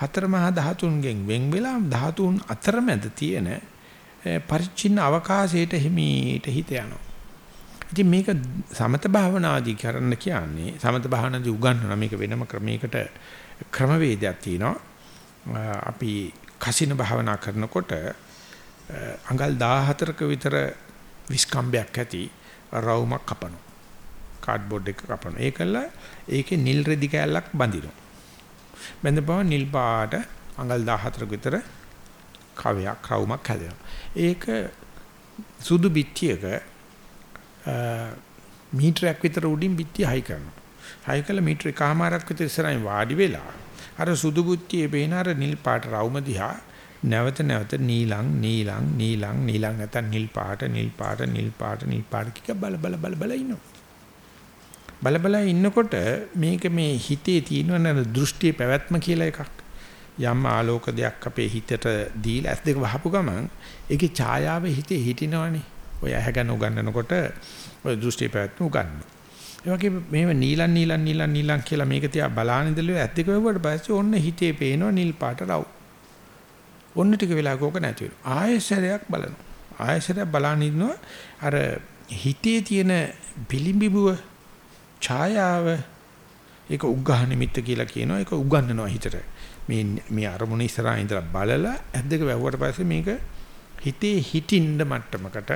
හතර මහා ධාතුන්ගෙන් වෙන් වෙලා ධාතුන් අතරමැද තියෙන පරිච්ඡින්න අවකාශයට හිමීට හිත යනවා. ඉතින් මේක සමත භාවනාදී කරන්න කියන්නේ සමත භාවනාදී උගන්වන මේක වෙනම ක්‍රමයකට ක්‍රමවේදයක් තියෙනවා. අපි කසින භාවනා කරනකොට අඟල් 14ක විතර විස්කම්බයක් ඇති රවුමක් කපනවා. කාඩ්බෝඩ් එක කපනවා. ඒකල ඒකේ නිල් රෙදි කෑල්ලක් බඳිනවා. බැඳපුවා නිල් පාට අඟල් 14ක විතර කවයක් රවුමක් හැදෙනවා. ඒක සුදු පිටියක මීටරයක් විතර උඩින් පිටිය හයි කරනවා. හයි කළ මීටර එකමාරක් විතර ඉස්සරහින් වාඩි වෙලා අර සුදු බුත්තියේ පේන අර නිල් පාට රවුම දිහා නැවත නැවත නීලං නීලං නීලං නීලං නැත්නම් නිල් පාට නිල් පාට නිල් පාට නිල් පාට කික බල බල බල බල ඉන්නවා. බලබලා ඉන්නකොට මේක මේ හිතේ තියෙන දෘෂ්ටි පැවැත්ම කියලා එකක්. යම් ආලෝක දෙයක් අපේ හිතට දීලා ඇස් දෙක වහපු ගමන් ඒකේ ඡායාව හිතේ හිටිනවනේ. ඔය ඇහැගෙන උගන්නනකොට ඔය දෘෂ්ටි පැවැත්ම උගන්වනවා. ඒ වගේ මේව නීලන් නීලන් නීලන් නීලන් කියලා මේක තියා බලාන ඉඳලා ඇස් දෙක වහුවට පස්සේ ඔන්න හිතේ පේනවා නිල් පාට රව්. ඔන්න ටික වෙලාවක ඕක නැති වෙනවා. ආයෙසරයක් බලනවා. ආයෙසරයක් බලාන ඉන්නවා අර හිතේ තියෙන පිළිඹිබුව ඡායාව ඒක උග්ඝහ නිමිත්ත කියලා කියනවා. ඒක උගන්වනවා හිතට. මේ මේ අරමුණ ඉස්සරහා ඉඳලා බලලා ඇද්දක වැවුවට පස්සේ මේක හිතේ හිටින්න මට්ටමකට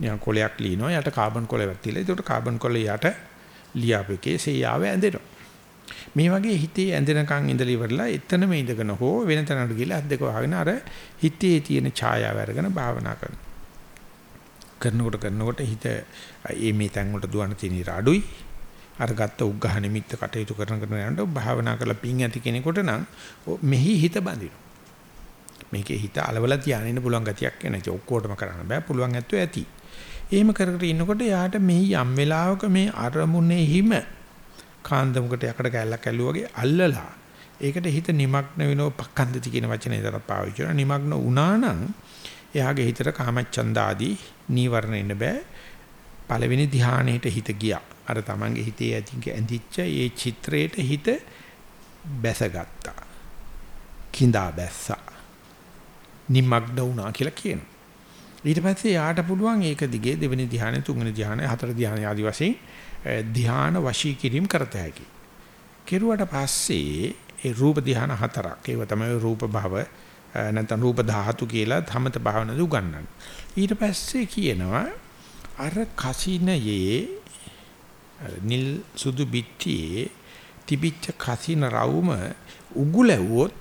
නිකන් කොලයක් ලියනවා. යට කාබන් කොලයක් තියලා. ඒකට කාබන් කොලේ යට ලියාපෙකේ සේයාව ඇඳෙනවා. මේ වගේ හිතේ ඇඳෙනකන් ඉඳලා ඉවරලා එතනම ඉඳගෙන හෝ වෙන තැනකට ගිහලා අද්දක වහගෙන අර හිතේ තියෙන ඡායාව අරගෙන භාවනා කරනවා. කරනකොට කරනකොට හිත ඒ මේ තැන් වලට දුවන තියෙන අඩුයි අර ගත්ත උග්ඝහ නිමිත්ත කටයුතු කරන කරන යනකොට භාවනා කරලා පිං ඇති කෙනෙකුට නම් මෙහි හිත බඳිනවා මේකේ හිත අලවලා තියාගෙන ඉන්න පුළුවන් ගතියක් නැහැ ඔක්කොටම කරන්න බෑ පුළුවන් ඇත්තෝ ඇති එහෙම කර කර ඉන්නකොට යාට මෙහි යම් වෙලාවක මේ අරමුණෙහිම කාන්දමකට යකඩ කැල්ලක් ඇල්ලුවා වගේ අල්ලලා ඒකට හිත নিমগ্ন වෙනව පක්කන්දති කියන වචනේ තරම් පාවිච්චි කරනවා নিমগ্ন වුණා නම් එයාගේ හිතට කාමච්ඡන්ද ආදී නීවරණ එන්න බෑ. පළවෙනි ධානයේට හිත ගියා. අර තමන්ගේ හිතේ ඇතික ඇඳිච්ච ඒ චිත්‍රයට හිත බැසගත්තා. කිඳා බැස්සා. නිමග්න වුණා කියලා කියනවා. ඊට පස්සේ යාට පුළුවන් ඒක දිගේ දෙවෙනි ධ්‍යානෙ තුන්වෙනි ධ්‍යානෙ හතර ධ්‍යානෙ ආදි වශයෙන් ධ්‍යාන වශී කිරීම කරත හැකි. කෙරුවට පස්සේ ඒ රූප ධ්‍යාන හතරක් ඒව තමයි රූප භව නැත්නම් රූප ධාතු කියලා තමත භාවනාවේ උගන්වන්නේ. ඊට පස්සේ කියනවා අර කසිනයේ නිල් සුදු බිත්තියේ තිබිච්ච කසින රවුම උගුලැවුවොත්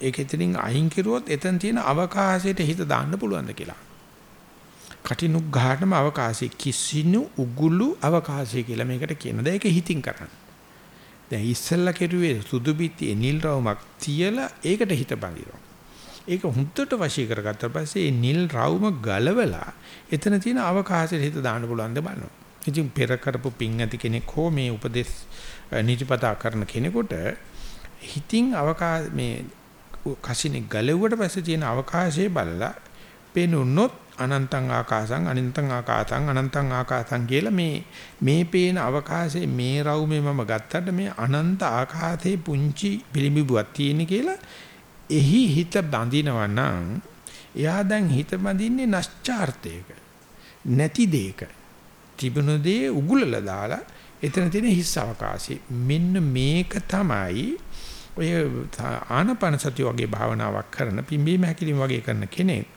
ඒක එතනින් අයින් කරුවොත් එතන තියෙන අවකාශයට හිත දාන්න පුළුවන්ද කියලා. කටිනුක් ගහටම අවකාශය කිසිනු උගුලු අවකාශය කියලා මේකට කියනවා. ඒක හිතින් කරන්නේ. දැන් ඉස්සෙල්ලා කෙරුවේ සුදු බිත්තියේ නිල් රවුමක් තියලා ඒකට හිත බඳිනවා. ඒක හුද්දට වශී කරගත්ත පස්සේ නිල් රවුම ගලවලා එතන තියෙන අවකාශයට හිත දාන්න පුළුවන්ද බලනවා. ඉතින් පෙර කරපු පිං ඇති කෙනෙක් හෝ මේ උපදේශ නිතිපතා කරන කෙනෙකුට හිතින් අවකාශ මේ කසිනේ ගලෙව්වට පස්සේ තියෙන අවකාශයේ බලලා පේනුනොත් අනන්තං ආකාසං අනන්තං ආකාසං අනන්තං ආකාසං කියලා මේ මේ පේන අවකාශයේ මේ රවුමේ මම ගත්තට මේ අනන්ත ආකාශයේ පුංචි පිළිඹුවක් තියෙන කියලා එහි හිත බඳිනවා නම් එයා දැන් හිත බඳින්නේ නැස්චාර්ථයක නැති දෙයක. තිබුණු දේ උගුලලා දාලා එතන තියෙන හිස් අවකාශය. මෙන්න මේක තමයි ඔය ආනපන සති වගේ භාවනාවක් කරන පිම්බීම හැකිලිම වගේ කරන කෙනෙක්.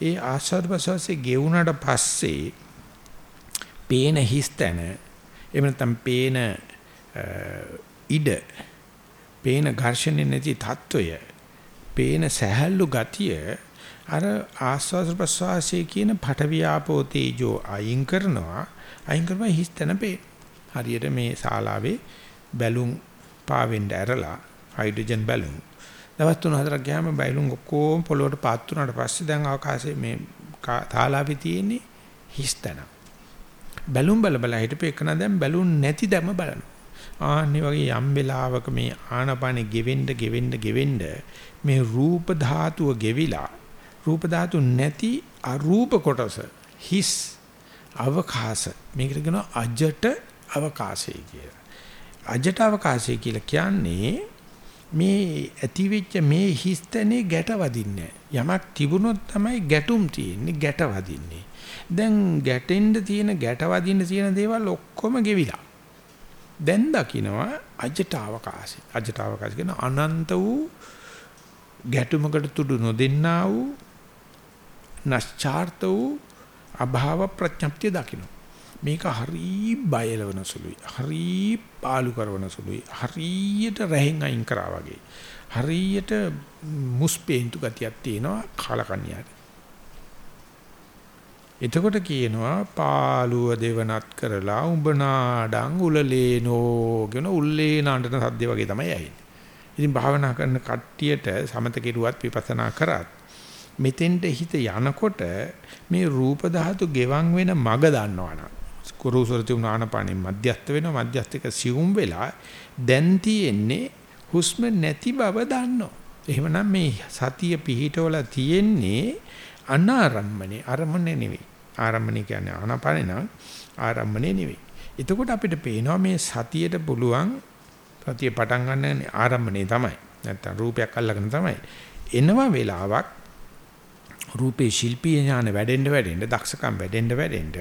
ඒ ආස්වාද ප්‍රසවාසයේ ගෙවුනට පස්සේ පේන හිස්තන එහෙම නැත්නම් පේන ඉඩ පේන ඝර්ෂණ නැති తত্ত্বය පේන සහැල්ලු ගතිය අර ආස්වාද ප්‍රසවාසයේ කියන පටවියාපෝ තේජෝ අයින් කරනවා අයින් කරපුවා හිස්තන පේ හරියට මේ ශාලාවේ බැලුම් පාවෙන්න ඇරලා හයිඩ්‍රජන් බැලුම්. දවස් 3-4ක් ගියාම බැලුම් ඔක්කොම පොළොවට පාත් වුණාට පස්සේ දැන් අවකාශයේ මේ තාලාවේ තියෙන්නේ හිස්තන. බැලුම් බල බල හිටපු එකන දැන් බැලුම් නැති දැම බලනවා. ආන්නේ වගේ යම් වෙලාවක මේ ආනපානෙ ගෙවෙන්න ගෙවෙන්න ගෙවෙන්න මේ රූප ධාතුව ගෙවිලා රූප ධාතු නැති අරූප කොටස හිස් අවකාශ මේකට කියනවා අජට අවකාශය කියලා. අජට අවකාශය කියලා කියන්නේ මේ ඇතිවෙච්ච මේ හිස්තනේ ගැට වදින්නේ යමක් තිබුණොත් තමයි ගැටුම් තියෙන්නේ ගැට වදින්නේ. දැන් ගැටෙන්න තියෙන ගැට වදින්න තියෙන දේවල් ඔක්කොම ගෙවිලා. දැන් දකින්නවා අජටාවකාශي අජටාවකාශ කියන අනන්ත වූ ගැටුමකට තුඩු නොදෙන්නා වූ නැස්චාර්ත වූ අභාව ප්‍රඥප්තිය දකින්න මේක හරි බයලවන සුළුයි. හරි පාලු කරන සුළුයි. හරියට රැහෙන් අයින් කරා වගේ. හරියට මුස්පේන්තු ගතියක් තියෙනවා කාලකන්‍යාට. එතකොට කියනවා පාළුව දෙවනත් කරලා උඹ නාඩං උලලේනෝ කියන උල්ලේ නාඩන සද්ද වගේ තමයි ඇහෙන්නේ. ඉතින් භාවනා කරන කට්ටියට සමත කෙරුවත් විපස්සනා කරත් මෙතෙන්ට හිත යනකොට මේ රූප ධාතු ගෙවන් වෙන මග දන්නවනම් කුරුසොර තිබුණ ආනපානෙ මධ්‍යස්ත වෙනවා මධ්‍යස්තික සියුම් වෙලා දැන් තියෙන්නේ හුස්ම නැති බව දන්නවා. එහෙමනම් මේ සතිය පිහිටවල තියෙන්නේ අනාරම්මනේ අරමුණේ නෙවෙයි. ආරම්මනේ කියන්නේ ආනපානෙ නම් ආරම්මනේ නෙවෙයි. එතකොට අපිට පේනවා මේ සතියට පුළුවන් සතිය පටන් ගන්න ආරම්මනේ තමයි. නැත්තම් රූපයක් අල්ලගෙන තමයි. එනවා වෙලාවක් රූපේ ශිල්පීය ඥාන වැඩෙන්න වැඩෙන්න දක්ෂකම් වැඩෙන්න වැඩෙන්න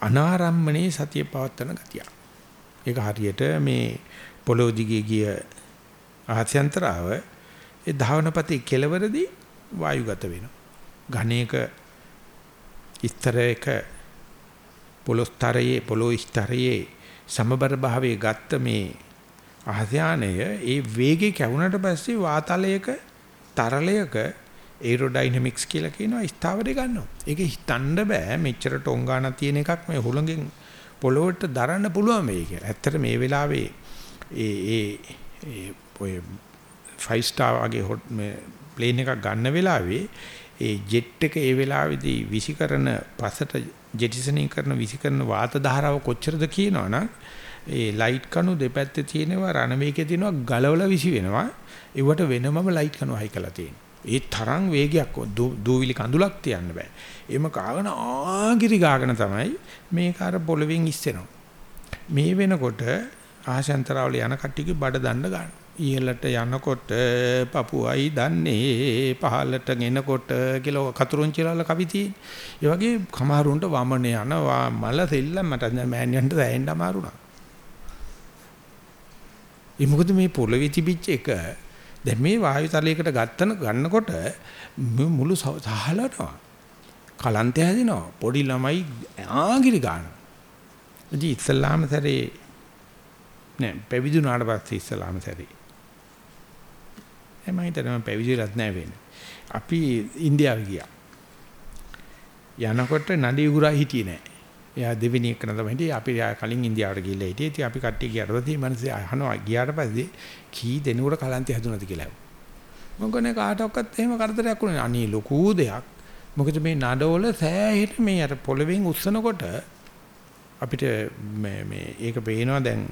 අනාරම්මනේ සතිය පවත්තන ගතිය. ඒක හරියට මේ පොළොව දිගේ ගිය ආහත්‍යන්තරාව ඒ ධාවනපතේ කෙලවරදී වායුගත වෙනවා. ඝණේක ස්තරයක පොළොස්තරයේ පොළොව ස්තරයේ සමබර භාවයේ ගත්ත මේ ආහ්‍යානය ඒ වේගේ කැවුනට පස්සේ වාතලයක තරලයක ඒරෝඩයිනමික්ස් කියලා කියනවා ස්ථාවරය ගන්නවා. ඒක හිතන්න බෑ මෙච්චර ටොංගාන තියෙන එකක් මේ හුළඟෙන් පොළොවට දරන්න පුළුවන් වෙයි කියලා. ඇත්තට මේ වෙලාවේ ඒ ඒ ඔය 5 star වගේ මේ ප්ලේන් එකක් ගන්න වෙලාවේ ඒ ජෙට් එක ඒ වෙලාවේදී විසිකරන පසට ජෙටිසනින් කරන විසිකරන වාත ධාරාව කොච්චරද කියනවනම් ඒ ලයිට් කණු දෙපැත්තේ තියෙනවා රණවේගයේ තියෙනවා ගලවලා විසි වෙනවා ඒවට වෙනමම ලයිට් කණු හයි කරලා තියෙනවා ඒ තරම් වේගයක් දූවිලි කඳුලක් තියන්න බෑ. එම කාගෙන ආගිරි ගාගෙන තමයි මේක අර පොළවෙන් ඉස්සෙනවා. මේ වෙනකොට ආශාන්තරවල යන කට්ටියගේ බඩ දණ්ඩ ගන්න. ඉහළට යනකොට පපුවයි දන්නේ පහළට ගෙනකොට කියලා කතුරුන්චිලාල කවි තියෙන. ඒ වගේ කමහරුන්ට වමන යනවා මල සෙල්ලම් මට මෑණියන්ට දැනෙන්න අමාරුණා. ඒ මොකද මේ පොළවේ තිබිච්ච එක දැන් මේ වායු තලයකට ගත්තන ගන්නකොට මුළු සහලනවා. කලන්තය හැදෙනවා. පොඩි ළමයි ආගිරි ගන්නවා. ඉතින් ඉස්ලාම සැරේ නෑ පැවිදුනාට පස්සේ ඉස්ලාම සැරේ. එමය හිතනවා පැවිදිලත් නෑ වෙන්නේ. අපි ඉන්දියාවේ ගියා. යනකොට නඩේ උගුරා හිටියේ නෑ. එයා දෙවෙනි එක නම තමයි අපි කලින් ඉන්දියාවට ගිහිල්ලා හිටියේ. ඉතින් අපි කට්ටිය ගියාට පස්සේ මනසේ අහනවා ගියාට පස්සේ කී දෙනෙකුට කලන්තය හැදුනද කියලා. මොකනේ කාටවත් එහෙම කරදරයක් වුණේ අනේ ලොකු දෙයක්. මොකද මේ නඩවල සෑහෙට මේ අර පොළවෙන් උස්සනකොට අපිට මේ මේ ඒක පේනවා දැන්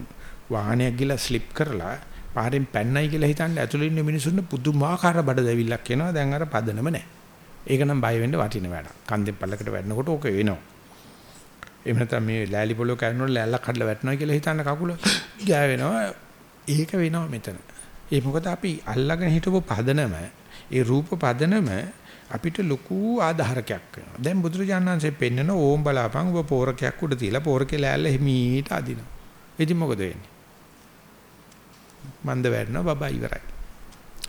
වාහනයක් ගිහලා ස්ලිප් කරලා පාරෙන් පැන්නයි කියලා හිතන්නේ ඇතුළේ ඉන්න මිනිසුන්ට පුදුමාකාර බඩ දැවිල්ලක් එනවා දැන් අර පදනම නැහැ. ඒක නම් බය වෙන්න වටින වැඩක්. කන්දෙන් පල්ලකට වැටෙනකොට ඕක වෙනවා. එහෙම නැත්නම් මේ ලෑලි පොලෝ කැරනොත් ලෑල්ලක් කඩලා වැටෙනවා කියලා හිතන්න කකුල ගෑවෙනවා. ඒක වෙනවා මෙතන. ඒ මොකද අපි අල්ලගෙන හිටපු පදනම ඒ රූප පදනම අපිට ලොකු ආධාරකයක් වෙනවා. දැන් බුදුරජාණන්සේ පෙන්නන ඕම් බලාපන් ඔබ පෝරකයක් උඩ තියලා පෝරකේ ලෑල්ල හිමීට අදිනවා. ඉතින් මොකද වෙන්නේ? මන්ද වැටෙනවා බබා ඉවරයි.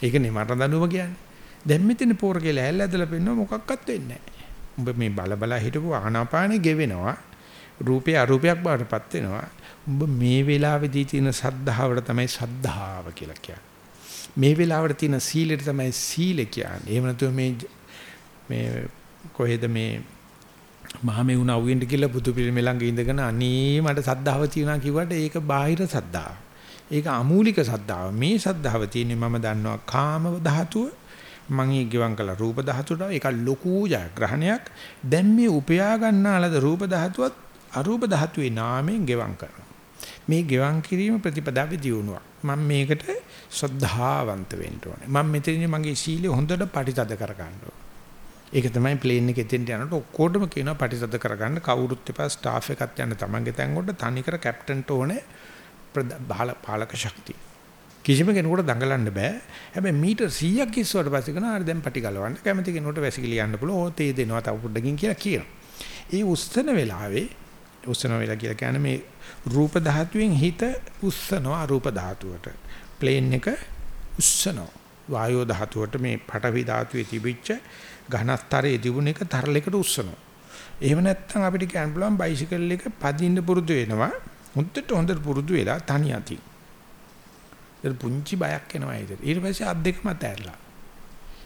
ඒකනේ මරණ දඬුවම කියන්නේ. දැන් මෙතන පෝරකේ ලෑල්ල ඇදලා පෙන්නව මොකක්වත් වෙන්නේ නැහැ. උඹ මේ බල බල හිටපු ආනාපානෙ ගෙවෙනවා. රූපේ අරූපයක් බවටපත් වෙනවා. උඹ මේ වෙලාවේදී තියෙන සද්ධාවට තමයි සද්ධාව කියලා කියන්නේ. මේ වෙලාවට තියෙන සීලෙට තමයි සීල කියන්නේ. එහෙම නැතුව මේ මේ කොහෙද මේ මහමෙවුන අවුෙන්ට කියලා බුදු පිළිමේ ළඟ ඉඳගෙන අනේ මට සද්ධාව තියෙනවා කිව්වට ඒක බාහිර සද්ධාව. ඒක අමූලික සද්ධාව. මේ සද්ධාව තියෙන්නේ මම දන්නවා කාම ධාතුව මම ඒ ගෙවම් කළ රූප ධාතුවට ඒක ලොකු ජයග්‍රහණයක්. දැන් මේ උපයා ගන්නාලද රූප ධාතුවත් අරූප ධාතුවේ නාමයෙන් ගෙවම් කරනවා. මේ ගෙවම් කිරීම ප්‍රතිපදාවේ දියුණුවක්. මම මේකට ශ්‍රද්ධාවන්ත වෙන්න ඕනේ. මම මෙතනින් මගේ සීලය හොඳට පරිතද කර ගන්න ඕනේ. ඒක තමයි ප්ලේන් එකේ එතෙන්ට යනකොට ඔක්කොටම කියනවා පරිසද්ද කරගන්න කවුරුත් එපා ස්ටාෆ් එකක් යන තමන්ගේ තැන් වලට තනිකර කැප්ටන්ට ඕනේ පාලක ශක්තිය. කිසිම කෙනෙකුට දඟලන්න බෑ. හැබැයි මීටර් 100ක් ඉස්සුවට පස්සේ කරනවා හරි දැන් පටි ගලවන්න කැමති කෙනෙකුට වැසිකිලි යන්න පුළුවන්. ඕ තේ දෙනවා තව පොඩ්ඩකින් කියලා කියනවා. ඒ උස්සන වෙලාවේ උස්සන වෙලා කියලා කියන්නේ මේ රූප ධාතුවෙන් හිත උස්සනවා අරූප ධාතුවට. ප්ලේන් එක උස්සනවා. වායෝ ධාතුවට මේ පඨවි ධාතුවේ තිබිච්ච ඝනස්තරයේ තිබුණ එක තරලයකට උස්සනවා. එහෙම නැත්නම් අපිට කියන්න පුළුවන් බයිසිකල් එක පදින්න පුරුදු වෙනවා. හොඳට හොඳට පුරුදු වෙලා තනි අතින්. ඒක පුංචි බයක් එනවා ඒකට. ඊට පස්සේ අත් දෙකම තැරලා.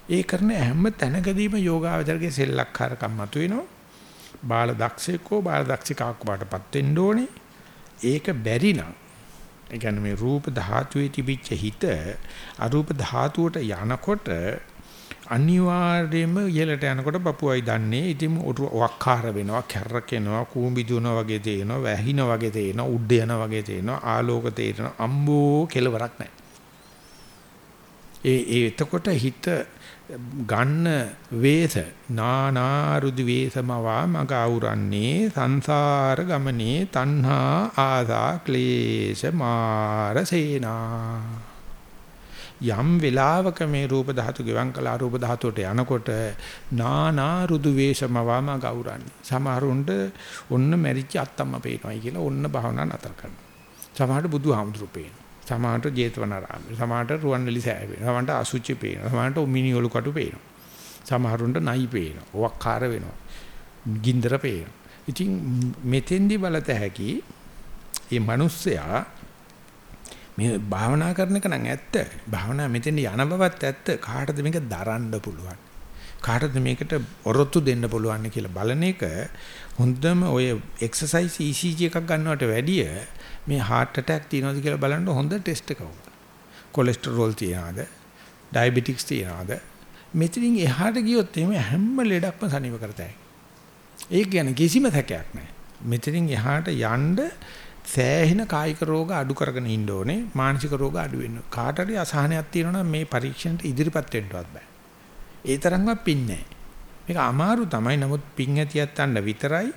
ඒ කරන හැම තැනකදීම යෝගාවචරගේ සෙල්ලක්කාරකම් මතුවෙනවා. බාල දක්ෂයෙක්ව බාල දක්ෂිකාවක් වඩපත් වෙන්න ඕනේ. ඒක බැරි නම් ඒ කියන්නේ මේ රූප ධාතුවේ තිබිච්ච හිත අරූප ධාතුවට යනකොට අනිවාර්යයෙන්ම ඉහළට යනකොට පපුවයි දන්නේ. ඉතින් වක්කාර වෙනවා කැරකෙනවා කූඹි දුවනවා වගේ තේනවා වැහිනා වගේ තේනවා උඩ යනවා වගේ තේනවා ආලෝක තේරෙනවා. අම්බෝ කෙලවරක් නැහැ. ඒ ඒ එතකොට හිත ගන්න වේස නානාරුදි වේසමවා මග අවුරන්නේ සංසාර ගමනේ තණ්හා ආසා ක්ලේශ මාරසේනා යම් වෙලාවක මේ රූප ධාතු ගෙවම් කළ අරූප ධාතුවට යනකොට නානා රුදු වේශමවම ගෞරන්නේ සමහරුන්ට ඔන්න මැරිච්ච අත්තම්ම පේනවායි කියලා ඔන්න භාවනා නතර කරනවා. සමහරට බුදුහාමුදුරු පේනවා. සමහරට ජේතවනාරාමේ සමහරට රුවන්වැලි සෑය පේනවා සමහරට අසුචි පේනවා සමහරට මිනිඔලු කටු පේනවා. සමහරුන්ට නයි පේනවා. ඔවක්කාර වෙනවා. ගින්දර පේනවා. ඉතින් මෙතෙන්දි බලත හැකි මේ මිනිස්සයා මේ භාවනා කරන එක නම් ඇත්ත. භාවනා මෙතෙන් යන බවත් ඇත්ත. කාටද මේක දරන්න පුළුවන්? කාටද මේකට ඔරොත්තු දෙන්න පුළුවන් කියලා බලන එක හොඳම ඔය එක්සර්සයිස් ECG එකක් ගන්නවට වැඩිය මේ heart attack තියනවද කියලා බලන්න හොඳ ටෙස්ට් එකක්. කොලෙස්ටරෝල් තියනවද? ඩයබටික්ස් තියනවද? මෙතනින් එහාට ගියොත් එහෙම හැම ලෙඩක්ම සනීප කරතයි. ඒක ගැන කිසිම තැකයක් නැහැ. මෙතනින් එහාට යන්න සෑහෙන කායික රෝග අඩු කරගෙන ඉන්න ඕනේ මානසික රෝග අඩු වෙන්න. කාට හරි අසහනයක් තියෙනවා මේ පරීක්ෂණයට ඉදිරිපත් වෙන්නවත් බෑ. ඒ තරම්වත් පින් නැහැ. මේක අමාරු තමයි. නමුත් පින් ඇතියත් අන්න විතරයි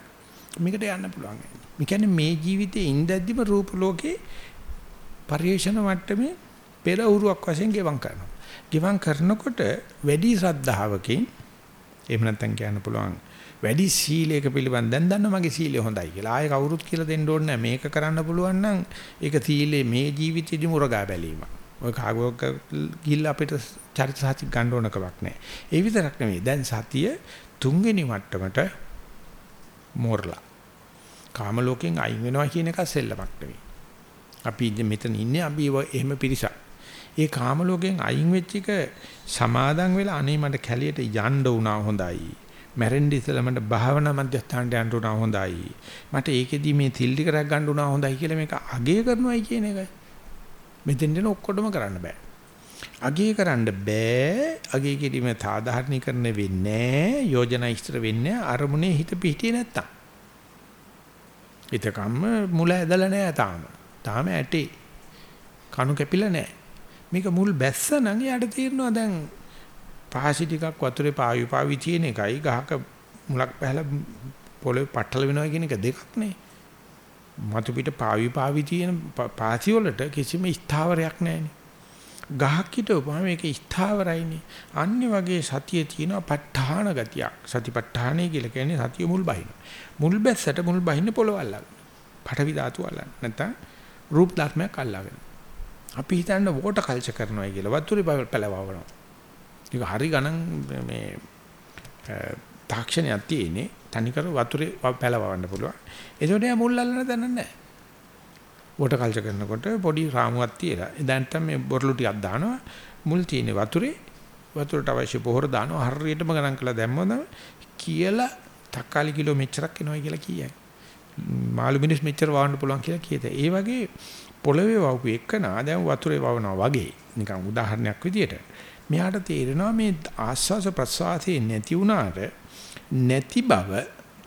මේකට යන්න පුළුවන්. මේ කියන්නේ මේ ජීවිතේ ඉඳද්දිම රූප ලෝකේ පරිේශන මට්ටමේ පෙර උරුවක් වශයෙන් ගෙවම් කරනවා. ගෙවම් කරනකොට වැඩි ශ්‍රද්ධාවකින් එහෙම නැත්නම් කියන්න පුළුවන් වැඩි සීලයක පිළිබඳ දැන් දන්න මගේ සීලය හොඳයි කියලා. ආයෙ කවුරුත් කියලා දෙන්න ඕනේ මේක කරන්න පුළුවන් නම් ඒක සීලේ මේ ජීවිතේදී මුරගා බැලීම. ඔය කාගෝක ගිහිල්ලා අපිට චරිත සාති ගන්න ඕන කමක් නැහැ. ඒ විතරක් නෙවෙයි. දැන් සතිය තුන්වෙනි මට්ටමට මෝරලා. කාම ලෝකෙන් අයින් වෙනවා කියන එක සෙල්ලමක් නෙවෙයි. අපි මෙතන ඉන්නේ අපි එහෙම පිරිසක්. ඒ කාම ලෝකෙන් අයින් වෙච්ච එක සමාදන් වෙලා අනේ මට කැලියට යන්න උනා හොඳයි. මැරෙන්න ඉස්සෙල්ලා මට භාවනා මධ්‍යස්ථානට යන්න උනා හොඳයි. මට ඒකෙදි මේ තිල් ටික රැක් ගන්න උනා හොඳයි කියලා මේක අගය කරනවායි කියන එකයි. මෙතෙන් දෙන ඔක්කොටම කරන්න බෑ. අගය කරන්න බෑ. අගය කිරීම සාධාරණීකරණය වෙන්නේ යෝජනා ඉස්තර වෙන්නේ අරමුණේ හිත පිහිටියේ නැත්තම්. ඊතකම්ම මුල ඇදලා නෑ තාම. තාම ඇටේ. කණු කැපිලා නෑ. මේක මුල් බැස්ස නම් යාට තීරණා දැන් පහසි ටිකක් වතුරේ පාවි පාවි තියෙන එකයි ගහක මුලක් පැහැලා පොළොවේ පටල වෙනවා කියන එක දෙකක් නේ. මතු පිට පාවි පාවි තියෙන පාසි වලට කිසිම ස්ථාවරයක් නැහැනේ. ගහක් හිටවපුවාම මේක ස්ථාවරයිනේ. අනිත් වගේ සතිය තියෙනවා ප ဋ ාහන ගතියක්. සතිපට්ඨානයි කියලා කියන්නේ සතිය මුල් බහින. මුල් බැස්සට මුල් බහින්න පොළව අල්ලගන්න. පටවි ධාතු අල්ලන්න. නැත්නම් රූප ධර්මයක් අල්ලගෙන. අපි හිතන්නේ වෝටර් කල්චර් කරනවා කියලා. වතුරේ පැලවවනවා. ඒක හරි ගණන් මේ තාක්ෂණයක් තියෙන්නේ තනිකර වතුරේ පැලවවන්න පුළුවන්. ඒකට යා මුල් අල්ලන්න දන්නේ නැහැ. වෝටර් කල්චර් කරනකොට පොඩි රාමුවක් තියලා දැන් තමයි මේ බොරළු ටිකක් දානවා මුල් තියෙන වතුරේ වතුරට අවශ්‍ය පොහොර දානවා හරියටම ගණන් කරලා දැම්මම කියලා තක්කාලි කිලෝ මෙච්චරක් එනවා කියලා කියයි. මාළු මිනිස් මෙච්චර වවන්න පුළුවන් කියලා කියත. ඒ වගේ පොළවේ වවපු එකනා දැන් වතුරේ වවනවා වගේ නිකන් උදාහරණයක් විදියට මෙයාට තේරෙනවා මේ ආස්වාස ප්‍රසවාසයේ නැති වුණාට නැති බව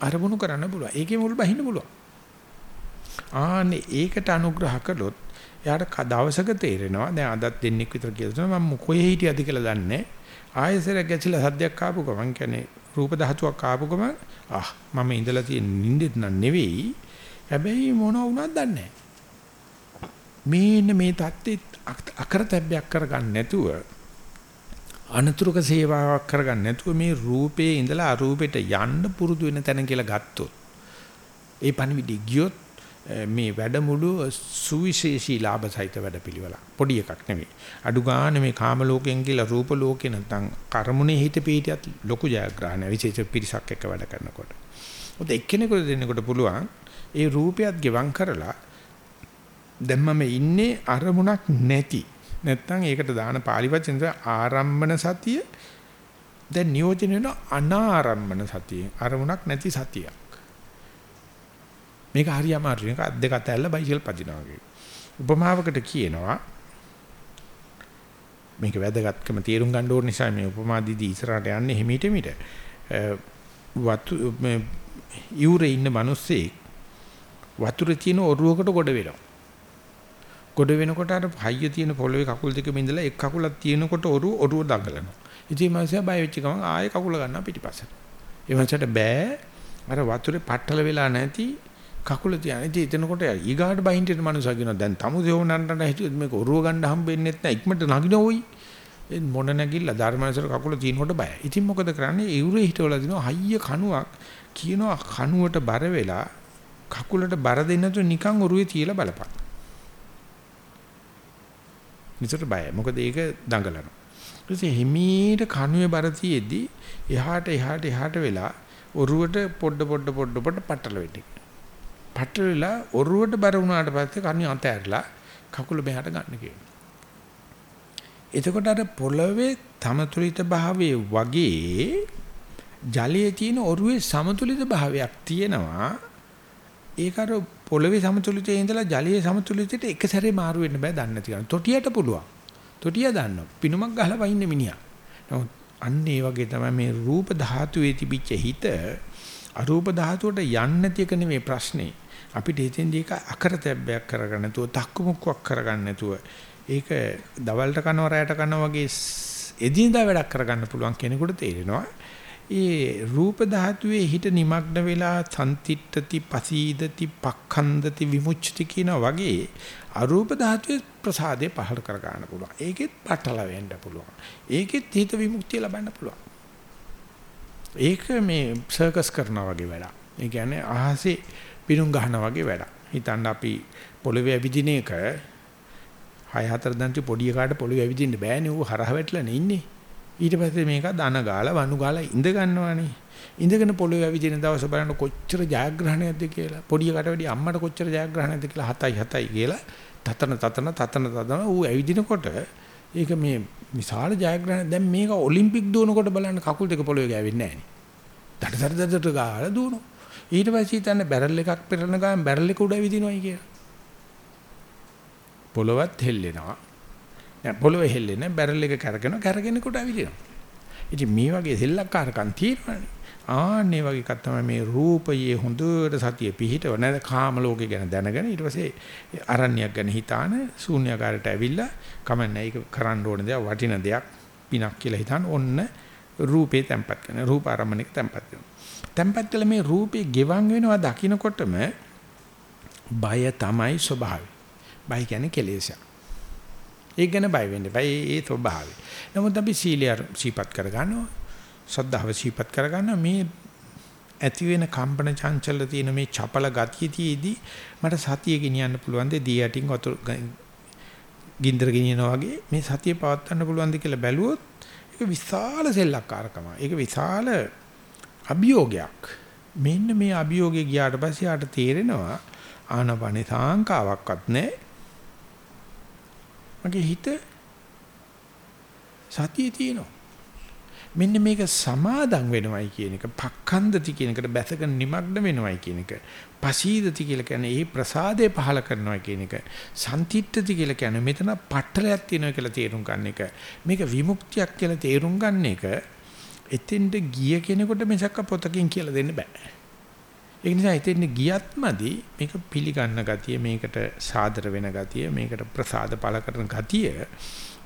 අරමුණු කරන්න පුළුවන්. ඒකේ මුල් බහින්න පුළුවන්. ආනේ ඒකට අනුග්‍රහ කළොත් එයාට දවසක තේරෙනවා දැන් අදත් දෙන්නෙක් විතර කියලා තමයි මම කොහේ හිටියද කියලා දන්නේ ආයෙසර ගැසිලා සද්දයක් ආපු ගමන් කියන්නේ රූප ධාතුවක් ආපු ගමන් ආ මම ඉඳලා තියෙන නිින්දෙත් නන් නෙවෙයි හැබැයි මොන වුණත් දන්නේ මේන්න මේ தත්ත්වෙත් අකරතැබ්බයක් කරගන්න නැතුව අනතුරුක සේවාවක් කරගන්න නැතුව මේ රූපේ ඉඳලා අරූපෙට යන්න පුරුදු වෙන තැන කියලා ගත්තොත් ඒ පණිවිඩය ගියොත් මේ වැඩමුළු සුවිශේෂී ලාභ සහිත වැඩපිළිවෙල පොඩි එකක් නෙවෙයි අඩු ගන්න මේ කාම ලෝකයෙන් කියලා රූප ලෝකේ නැත්නම් කර්මුනේ හිත පීටියත් ලොකු ජයග්‍රහණය විශේෂ පිරිසක් එක්ක වැඩ කරනකොට. ඔත එක්කෙනෙකුට දෙන්නෙකුට පුළුවන් ඒ රූපයත් ගෙවම් කරලා දැන් මම ඉන්නේ අරමුණක් නැති නැත්නම් ඒකට දාන පාලි වචන ආරම්මන සතිය. දැන් නියෝජනය වෙන අනාරම්මන සතිය. අරමුණක් නැති සතියක්. මේක හරි අමාරුයි. මේක අත් දෙක අතැල්ල බයිසිකල් පදිනවා වගේ. උපමාවකට කියනවා මේක වැදගත්කම තේරුම් ගන්න ඕන නිසා මේ උපමා දීදී ඉස්සරහට යන්නේ හිමීට මිට වතු මේ යූරේ ඉන්න මිනිස්සෙක් වතුරේ තියෙන ඔරුවකට ගොඩ වෙනවා. ගොඩ වෙනකොට අර හයිය තියෙන පොළවේ කකුල් දෙකම ඉඳලා එක් කකුලක් තියෙනකොට ඔරුව ඔරුව දඟලනවා. ඉතින් මාසයා බය වෙච්ච ගමන් ආයෙ කකුල ගන්නවා පිටිපස්සට. ඒ වන්සට බෑ අර වතුරේ පట్టල වෙලා නැති කකුල තියන. ඉතින් එතනකොට ඊගාට බහින්ට එන මනුස්සයා කියනවා දැන් තමු දෙවන්නන්ට හිටියොත් මේක ඔරුව ගන්න හම්බෙන්නේ නැත්නම් ඉක්මනට නගින ඕයි. ඒ මොන නැගිල්ල ධර්මනසර කකුල තියෙනකොට බයයි. ඉතින් මොකද කරන්නේ? ඉවුරේ හිටවලා දිනවා හයිය කණුවක් කියනවා කණුවට බර වෙලා කකුලට බර දෙන්න තු නිකන් ඔරුවේ තියලා බලපන්. නිතර බයයි. මොකද ඒක දඟලනවා. ඊටසේ හිමීට කණුවේ බර තියේදී එහාට එහාට එහාට වෙලා ඔරුවට පොඩ පොඩ පොඩ පොඩ පටල වෙටි. පටල වෙලා ඔරුවට බර වුණාට පස්සේ කණුව අතහැරලා කකුල මෙහාට ගන්න කියනවා. එතකොට අර පොළවේ තමතුලිත භාවයේ වගේ ජලයේ තියෙන ඔරුවේ සමතුලිත භාවයක් තියෙනවා ඒක අර පොළවේ සමතුලිතයේ ඉඳලා ජලයේ සමතුලිතයට එක සැරේ මාරු වෙන්න බෑ දන්නේ නැති කෙනා. තොටියට පුළුවන්. තොටිය දන්නවා. පිනුමක් ගහලා වයින්නේ මිනිහා. නමුත් අන්න ඒ වගේ තමයි මේ රූප ධාතුවේ තිබිච්ච හිත අරූප ධාතුවට යන්නේ නැති එක නෙමෙයි ප්‍රශ්නේ. අපිට හිතෙන්දී ඒක අකරතැබ්බයක් කරගන්න නැතුව තක්කමුක්කක් කරගන්න නැතුව ඒක දවල්ට කනවා රැයට කනවා වගේ එදිනදා වැඩක් කරගන්න පුළුවන් කෙනෙකුට තේරෙනවා. ඒ රූප ධාතුවේ හිත নিমগ্ন වෙලා සම්තිට්ඨති පසීදති පක්ඛන්දති විමුච්ඡති කියන වගේ අරූප ධාතුවේ ප්‍රසාදේ පහළ කර ගන්න පුළුවන්. ඒකෙත් පටල වෙන්න පුළුවන්. ඒකෙත් හිත විමුක්තිය ලබන්න පුළුවන්. ඒක මේ සර්කස් කරනවා වගේ වැඩක්. ඒ කියන්නේ අහසේ පිරුම් ගහනවා වගේ වැඩක්. හිතන්න අපි පොළවේ ඇවිදින එක 6 4 දන්ති පොඩි එකාට පොළවේ ඇවිදින්න බෑනේ. ඌ හරහ වැටලා ඉන්නේ. ඊට පස්සේ මේක දන ගාලා වනු ගාලා ඉඳ ගන්නවානේ. ඉඳගෙන පොළවේ ඇවිදින දවස බලන්න කොච්චර ජයග්‍රහණයක්ද කියලා. පොඩි එකට වැඩි අම්මට කොච්චර ජයග්‍රහණයක්ද කියලා 7යි 7යි කියලා තතන තතන තතන තතන ඌ ඇවිදිනකොට ඒක මේ විශාල ජයග්‍රහණ දැන් මේක ඔලිම්පික් දුවනකොට බලන්න කකුල් දෙක පොළවේ ගෑවෙන්නේ නැහැ නේ. දඩ දඩ දඩ ගාලා දුවනවා. ඊට පස්සේ හිතන්නේ බැරල් එකක් පෙරලන ගමන් බැරල් එක උඩ ඇවිදිනවයි කියලා. පොළවත් හෙල්ලෙනවා. දැන් පොළවේ හෙල්ලෙන්නේ බැරල් එක කරගෙන කරගෙනකොට ඇවිදිනවා. ඉතින් මේ වගේ සෙල්ලක්කාරකම් තියෙනවානේ. ආන්නේ වගේ එකක් තමයි මේ රූපයේ හොඳට සතිය පිහිටව නැද කාම ලෝකේ ගැන දැනගෙන ඊට පස්සේ අරණ්‍යයක් ගැන හිතාන ශූන්‍යකාරයට ඇවිල්ලා කමන්නේ ඒක කරන්න ඕන දෙයක් වටින දෙයක් පිනක් කියලා හිතාන ඔන්න රූපේ තැම්පත් කරන රූප ආරම්භණයක තැම්පත් කරනවා තැම්පත් කළ මේ රූපේ ගෙවන් වෙනවා දකින්නකොටම බය තමයි ස්වභාවය බය කියන්නේ කෙලෙසක් ඒක ගැන බය වෙන්න බය ඒ ස්වභාවය නමුත් අපි සීලය සීපත් කරගන්නවා සද්ධාව සීපත් කරගන්න මේ ඇති වෙන කම්පන චංචල තියෙන මේ චපල ගතියේදී මට සතිය ගෙනියන්න පුළුවන් ද දී යටින් වතුර ගින්දර ගෙනියනවා වගේ මේ සතිය පවත්වන්න පුළුවන් ද කියලා බැලුවොත් ඒක විශාල සෙල්ලක්කාරකම. ඒක විශාල අභියෝගයක්. මෙන්න මේ අභියෝගේ ගියාට පස්සේ ආට තේරෙනවා ආනපනේ සාංකාවක්වත් නැහැ. මගේ හිත සතියේ තියෙනවා. මෙන්න මේක සමාදම් වෙනවයි කියන එක පක්ඛන්දති කියන එකට බැසගෙන নিমগ্ন වෙනවයි කියන එක පසීදති කියලා කියන්නේ ඒ ප්‍රසාදේ පහල කරනවා කියන එක සම්තිත්‍ත්‍ති කියලා කියන්නේ මෙතන පටලයක් තියෙනවා කියලා තේරුම් ගන්න එක මේක විමුක්තියක් කියලා තේරුම් ගන්න එක එතෙන්ට ගිය කෙනෙකුට මිසක් පොතකින් කියලා දෙන්න බෑ ඒ නිසා එතෙන්ට ගියත්මදි මේක පිළිගන්න ගතිය මේකට සාදර වෙන ගතිය මේකට ප්‍රසාද පළ කරන ගතිය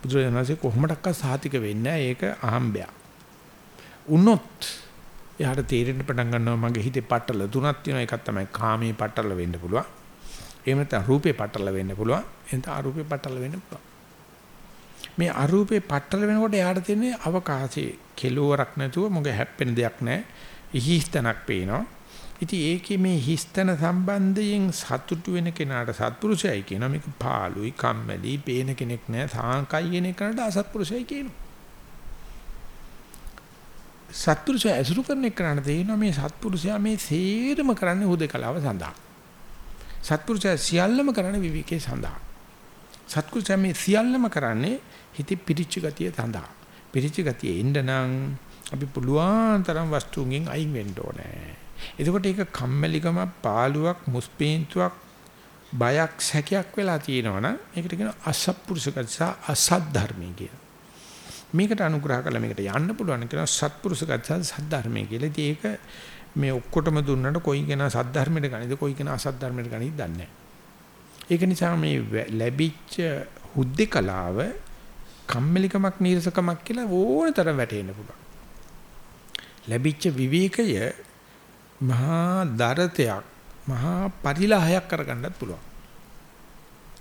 බුදුරජාණන්සේ කොහොමඩක්වත් සාතික වෙන්නේ ඒක අහම්බයක්. වුණොත් එයාට තේරෙන්න පටන් ගන්නවා මගේ හිතේ පටල තුනක් තියෙනවා. එකක් තමයි කාමයේ පටල වෙන්න පුළුවන්. එහෙම නැත්නම් රූපේ පටල වෙන්න පුළුවන්. එහෙනම් අරූපේ පටල වෙන්න පුළුවන්. මේ අරූපේ පටල වෙනකොට එයාට තියෙන්නේ අවකාශයේ කෙලවරක් නැතුව මොකද හැප්පෙන දෙයක් නැහැ. හිස්තනක් පේනවා. ඉතින් ඒකේ මේ හිස්තන සම්බන්ධයෙන් සතුටු වෙන කෙනාට සත්පුරුෂයයි කියනවා මේක පාළුයි කම්මැලි පේන කෙනෙක් නැහැ සාංකයි කියන එකට අසත්පුරුෂයයි කියනවා සත්පුරුෂය ඇසුරු කරන එකට තේිනවා මේ සත්පුරුෂයා මේ සේරම කරන්නේ හුදකලාව සඳහා. සත්පුරුෂයා සියල්ලම කරන්නේ විවිකේ සඳහා. සත්පුරුෂයා මේ සියල්ලම කරන්නේ හිත පිරිච්ච ගතිය සඳහා. පිරිච්ච ගතිය එන්න නම් අපි පුළුවන් තරම් වස්තුන්ගෙන් අයින් වෙන්න ඕනේ. එතකොට ඒක කම්මැලිකම, පාළුවක්, මුස්පීන්තුවක්, බයක්, සැකයක් වෙලා තියෙනවනම් ඒකට කියනවා අසත්පුරුෂ ගතිය සහ අසත් ධර්මී කියලා. මේකට අනුග්‍රහ කළා මේකට යන්න පුළුවන් කියන සත්පුරුෂ ගතිය සද්ධර්මයේ කියලා. ඉතින් ඒක මේ ඔක්කොටම දුන්නට කොයි කෙනා සද්ධර්මයට ගනිද කොයි කෙනා අසද්ධර්මයට ගනිද දන්නේ ඒක නිසා මේ ලැබිච්ච හුද්දකලාව කම්මැලිකමක් නීරසකමක් කියලා ඕන තරම් වැටෙන්න පුළුවන්. ලැබිච්ච විවේකය මහා දරතයක් මහා පරිලාහයක් කරගන්නත් පුළුවන්.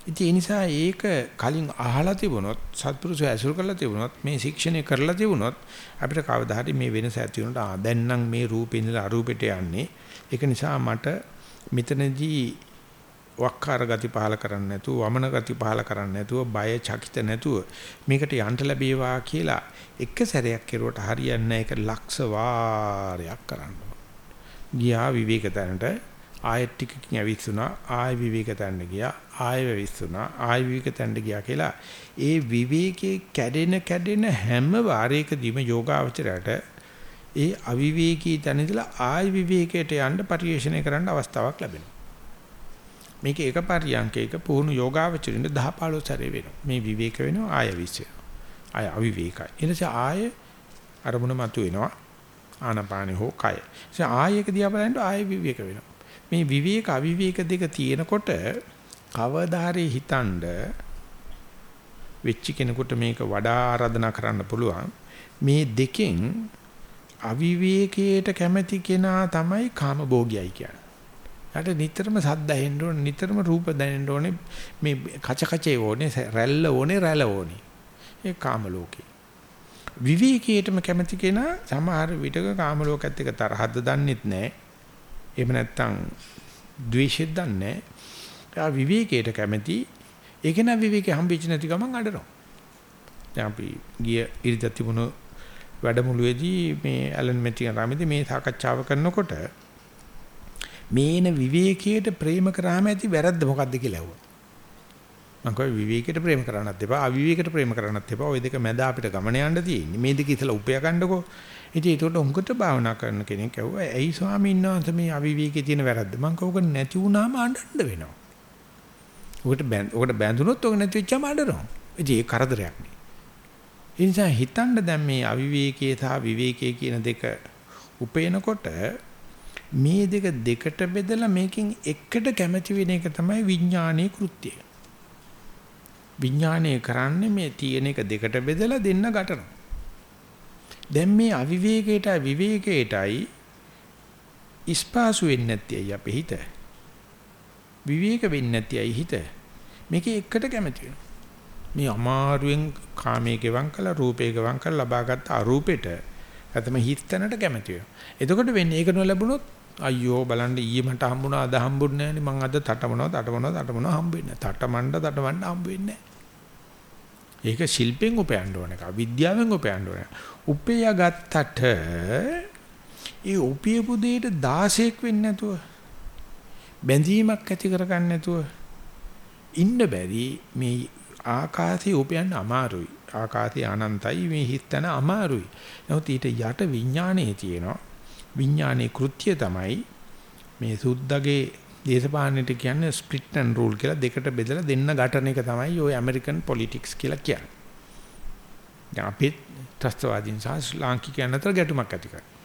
ඉතින් ඒ නිසා ඒක කලින් අහලා තිබුණොත් සත්පුරුෂය ඇසුරු කරලා තිබුණොත් මේ ශික්ෂණය කරලා තිබුණොත් අපිට කවදා හරි මේ වෙනස ඇති වුණාට ආ දැන් නම් මේ රූපේ ඉඳලා අරූපෙට යන්නේ. ඒක නිසා මට මෙතනදී වක්කාර ගති පහල කරන්න නැතුව වමන ගති පහල කරන්න නැතුව බය චකිත නැතුව මේකට යන්න ලැබේවා කියලා එක සැරයක් කෙරුවට හරියන්නේ නැහැ. ඒක ලක්ෂ වාරයක් කරන්න ගියා විවේක තැනට. ආයෙත් ටිකකින් ඇවිස්සුනා ආයෙ විවේක තැන්න ගියා. ආයෙ ඇවිස්සුනා ආයෙ විවේක තැන්න ගියා කියලා. ඒ විවේකයේ කැඩෙන කැඩෙන හැම වාරයකදීම යෝගාවචරයට ඒ අවිවේකී තැන ඉඳලා ආයෙ විවේකයට යන්න පරිශ්‍රණය කරන්න අවස්ථාවක් ලැබෙනවා. මේක එක පරියන්කයක පුහුණු යෝගාවචරින්ද 10 15 සැරේ වෙනවා. මේ විවේක වෙනවා ආයෙ විශ්ය ආයෙ අවිවේකයි. ඊටසේ ආයෙ අරමුණ මතු වෙනවා ආනපානෙ හෝ කය. ඒ ආයෙක දිහා බලනකොට ආයෙ විවේක වෙනවා. මේ විවේක අවිවේක දෙක තියෙනකොට කවදාරි හිතනද වෙච්ච කෙනෙකුට මේක වඩා ආරාධනා කරන්න පුළුවන් මේ දෙකෙන් අවිවේකයට කැමති කෙනා තමයි කාමභෝගියයි කියන්නේ. යට නිතරම සද්ද ඇහෙන්න ඕනේ, නිතරම රූප දැනෙන්න ඕනේ, මේ කච කචේ ඕනේ, රැල්ල ඕනේ, රැළ ඕනේ. ඒ කාම ලෝකේ. විවේකයටම කැමති කෙනා සමහර විටක කාම ලෝකත් එක්ක තරහද දන්නෙත් නැහැ. එහෙම නැත්නම් ද්වේෂෙත් දන්නේ නැහැ. ආ විවේකයට කැමති ඒක නා විවේකේ හම්බෙච්ච නැති ගමන් අඬනවා. දැන් අපි ගිය ඉරිදා තිබුණු වැඩමුළුවේදී මේ ඇලන් මෙටියන් රාමේදී මේ සාකච්ඡාව කරනකොට මේන විවේකයට ප්‍රේම කරාම ඇති වැරද්ද මොකද්ද කියලා ඇහුවා. මම කිව්වා විවේකයට ප්‍රේම කරන්නත් එපා අවිවේකයට ප්‍රේම කරන්නත් එපා. ওই දෙක මැද අපිට ගමන යන්න තියෙන්නේ. මේ දෙක ඉතලා උපය ගන්නකෝ. ඉතින් ඒකට උන්කට භාවනා කරන කෙනෙක් ඇහුවා ඇයි ස්වාමීන් වහන්සේ මේ අවිවේකයේ තියෙන වැරද්ද? මම කිව්වා නැති වුණාම අඬන්න වෙනවා. ඔකට බැඳ ඔකට බැඳුනොත් ඔක නැති වෙච්චම අඬනවා. ඉතින් ඒ කරදරයක් නේ. ඒ නිසා හිතන්න දැන් මේ අවිවේකයේ සහ විවේකයේ කියන දෙක උපේනකොට මේ දෙක දෙකට බෙදලා මේකෙන් එකට කැමැති වෙන එක තමයි විඥානීය කෘත්‍යය. විඥානය කරන්නේ මේ තියෙන එක දෙකට බෙදලා දෙන්න ගැටනවා. දැන් මේ අවිවේකයටයි විවේකයටයි ඉස්පාසු වෙන්නේ නැති අපේ හිත. විවේක වෙන්නේ නැති හිත. මේකේ එකට කැමති වෙනවා. මේ අමාරුවෙන් කාමයේ ගෙවම් කළා රූපේ ගෙවම් කරලා ලබාගත් අරූපෙට ඇතම හිතනට කැමති වෙනවා. එතකොට වෙන්නේ ඒක නොලැබුණොත් අයියෝ බලන්න ඊයේ මට හම්බුණා අද හම්බුන්නේ නැහැ මං අද තටමනවා තටමනවා තටමනවා හම්බෙන්නේ නැහැ. තටමඬ තටමඬ හම්බෙන්නේ නැහැ. ඒක ශිල්පෙන් උපයන්න ඕන එක. විද්‍යාවෙන් උපයන්න ඕන. උපය ගත්තට ඒ උපයපු දෙයට 16ක් වෙන්නේ නැතුව බැඳීමක් ඇති කරගන්න නැතුව ඉන්න බැරි මේ ආකාශي උපයන්න අමාරුයි. ආකාශي අනන්තයි මේ හිතන අමාරුයි. නමුත් ඊට යට විඥානයේ තියෙනවා. විඥානයේ කෘත්‍ය තමයි මේ සුද්දගේ දේශපාලනයට කියන්නේ ස්ප්ලිට් ඇන්ඩ් රූල් කියලා දෙකට බෙදලා දෙන්න ගැටන එක තමයි ওই ඇමරිකන් පොලිටික්ස් කියලා කියන්නේ. දැන් අපි ත්‍ස්තවාදීන් සහ ලාංකිකයන් අතර ගැටුමක් ඇති කරනවා.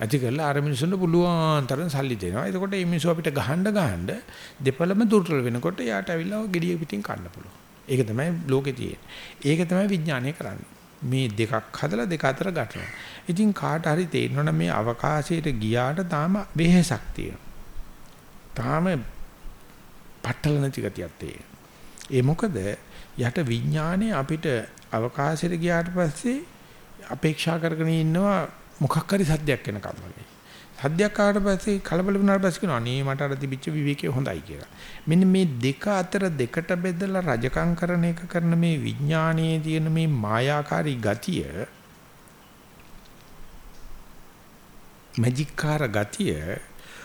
ඇති කරලා අර මිනිස්සුන්ට පුළුවන් තරම් සල්ලි දෙනවා. එතකොට මේ මිනිස්සු අපිට ගහන්න ගහන්න දෙපළම දුර්වල වෙනකොට යාට අවිල්ලා ගෙඩිය පිටින් කන්න පුළුවන්. ඒක තමයි ලෝකේ තියෙන්නේ. ඒක තමයි විඥානය කරන්නේ. මේ දෙකක් හදලා දෙක අතර ගැටෙනවා. ඉතින් කාට හරි තේරෙනවනම් මේ අවකාශයට ගියාට තාම වෙහෙසක් තියෙනවා. තාම පట్టල නැති ගතියක් තියෙනවා. ඒ මොකද යට විඥානේ අපිට අවකාශයට ගියාට පස්සේ අපේක්ෂා කරගෙන ඉන්නවා මොකක් හරි සද්දයක් එනකම් වගේ. සද්දයක් ආවට පස්සේ කලබල වුණාට පස්සේ කියනවා අනේ මට අර තිබිච්ච විවේකේ හොඳයි කියලා. මෙන්න මේ දෙක අතර දෙකට බෙදලා රජකම් කරන එක කරන මේ විඥානයේ තියෙන මේ මායාකාරී ගතිය මැජික්කාර ගතිය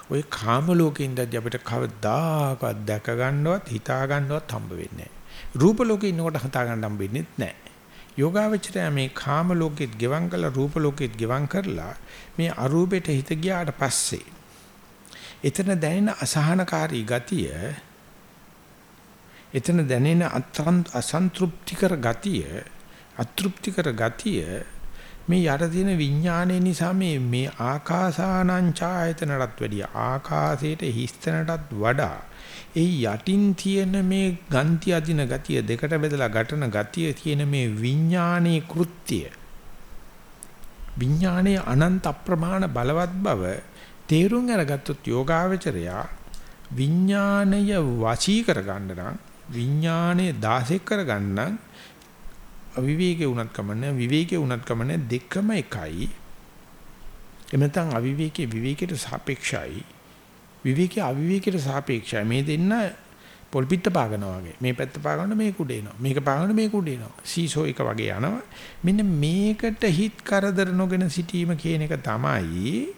ඔය කාම ලෝකේ ඉඳද්දි අපිට කවදාකවත් දැක ගන්නවත් හිතා ගන්නවත් හම්බ වෙන්නේ නැහැ. රූප ලෝකේ ඉන්නකොට හිතා ගන්න හම්බ වෙන්නේ නැහැ. යෝගාවචරය මේ කාම ලෝකෙත් ගෙවම් කරලා රූප ලෝකෙත් ගෙවම් කරලා මේ අරූපෙට හිත ගියාට පස්සේ එතන දැනෙන අසහනකාරී ගතිය එතන දැනෙන අසන්තෘප්තිකර ගතිය අතෘප්තිකර ගතිය මේ යට තියෙන විඥානයේ නිසා මේ මේ ආකාසානං ඡායතනටත් වැඩිය ආකාශයට හිස්තනටත් වඩා ඒ යටින් තියෙන මේ ගන්ති අදින ගතිය දෙකට බෙදලා ගැටන ගතිය තියෙන මේ විඥානයේ කෘත්‍ය. විඥානයේ අනන්ත අප්‍රමාණ බලවත් බව තේරුම් අරගත්තොත් යෝගාවචරයා විඥාණය වශී කරගන්න නම් විඥාණය දාසෙක් කරගන්න අවිවේකේ උනත් කමන්නේ විවේකේ උනත් කමන්නේ දෙකම එකයි එමෙතන් අවිවේකේ විවේකයට සාපේක්ෂයි විවේකී අවිවේකීට සාපේක්ෂයි. මේ දෙන්න පොල් පිට පාගනවා වගේ. මේ පැත්ත පාගනකොට මේක උඩ එනවා. මේක පාගනකොට මේක උඩ එනවා. සීසෝ එක වගේ යනවා. මෙන්න මේකට හිත කරදර නොගෙන සිටීම කියන එක තමයි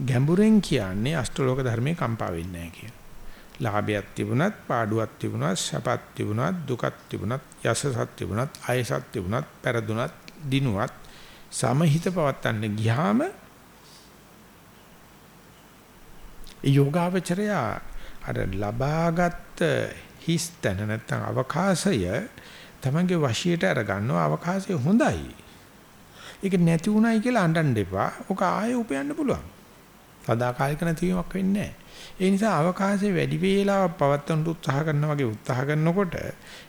ගැඹුරෙන් කියන්නේ අෂ්ටලෝක ධර්මයේ කම්පා වෙන්නේ නැහැ කියන. ලාභයක් තිබුණත්, පාඩුවක් තිබුණත්, සපත් තිබුණත්, දුකක් තිබුණත්, යසසක් තිබුණත්, අයසක් තිබුණත්, පෙරදුනත්, දිනුවත් සමහිත පවත්තන්න ගියාම යෝගාවචරය අර ලබාගත් හිස් තැන නැත්නම් අවකාශය තමන්ගේ වශයට අරගන්නවා අවකාශය හොඳයි. ඒක නැති උනායි කියලා අඬන්න එපා. ඔක ආයෙ උපයන්න පුළුවන්. සදාකාලික නැතිවීමක් වෙන්නේ නැහැ. ඒ නිසා අවකාශයේ වැඩි වේලාවක් පවත්වන්න උත්සාහ කරනවා වගේ උත්සාහ කරනකොට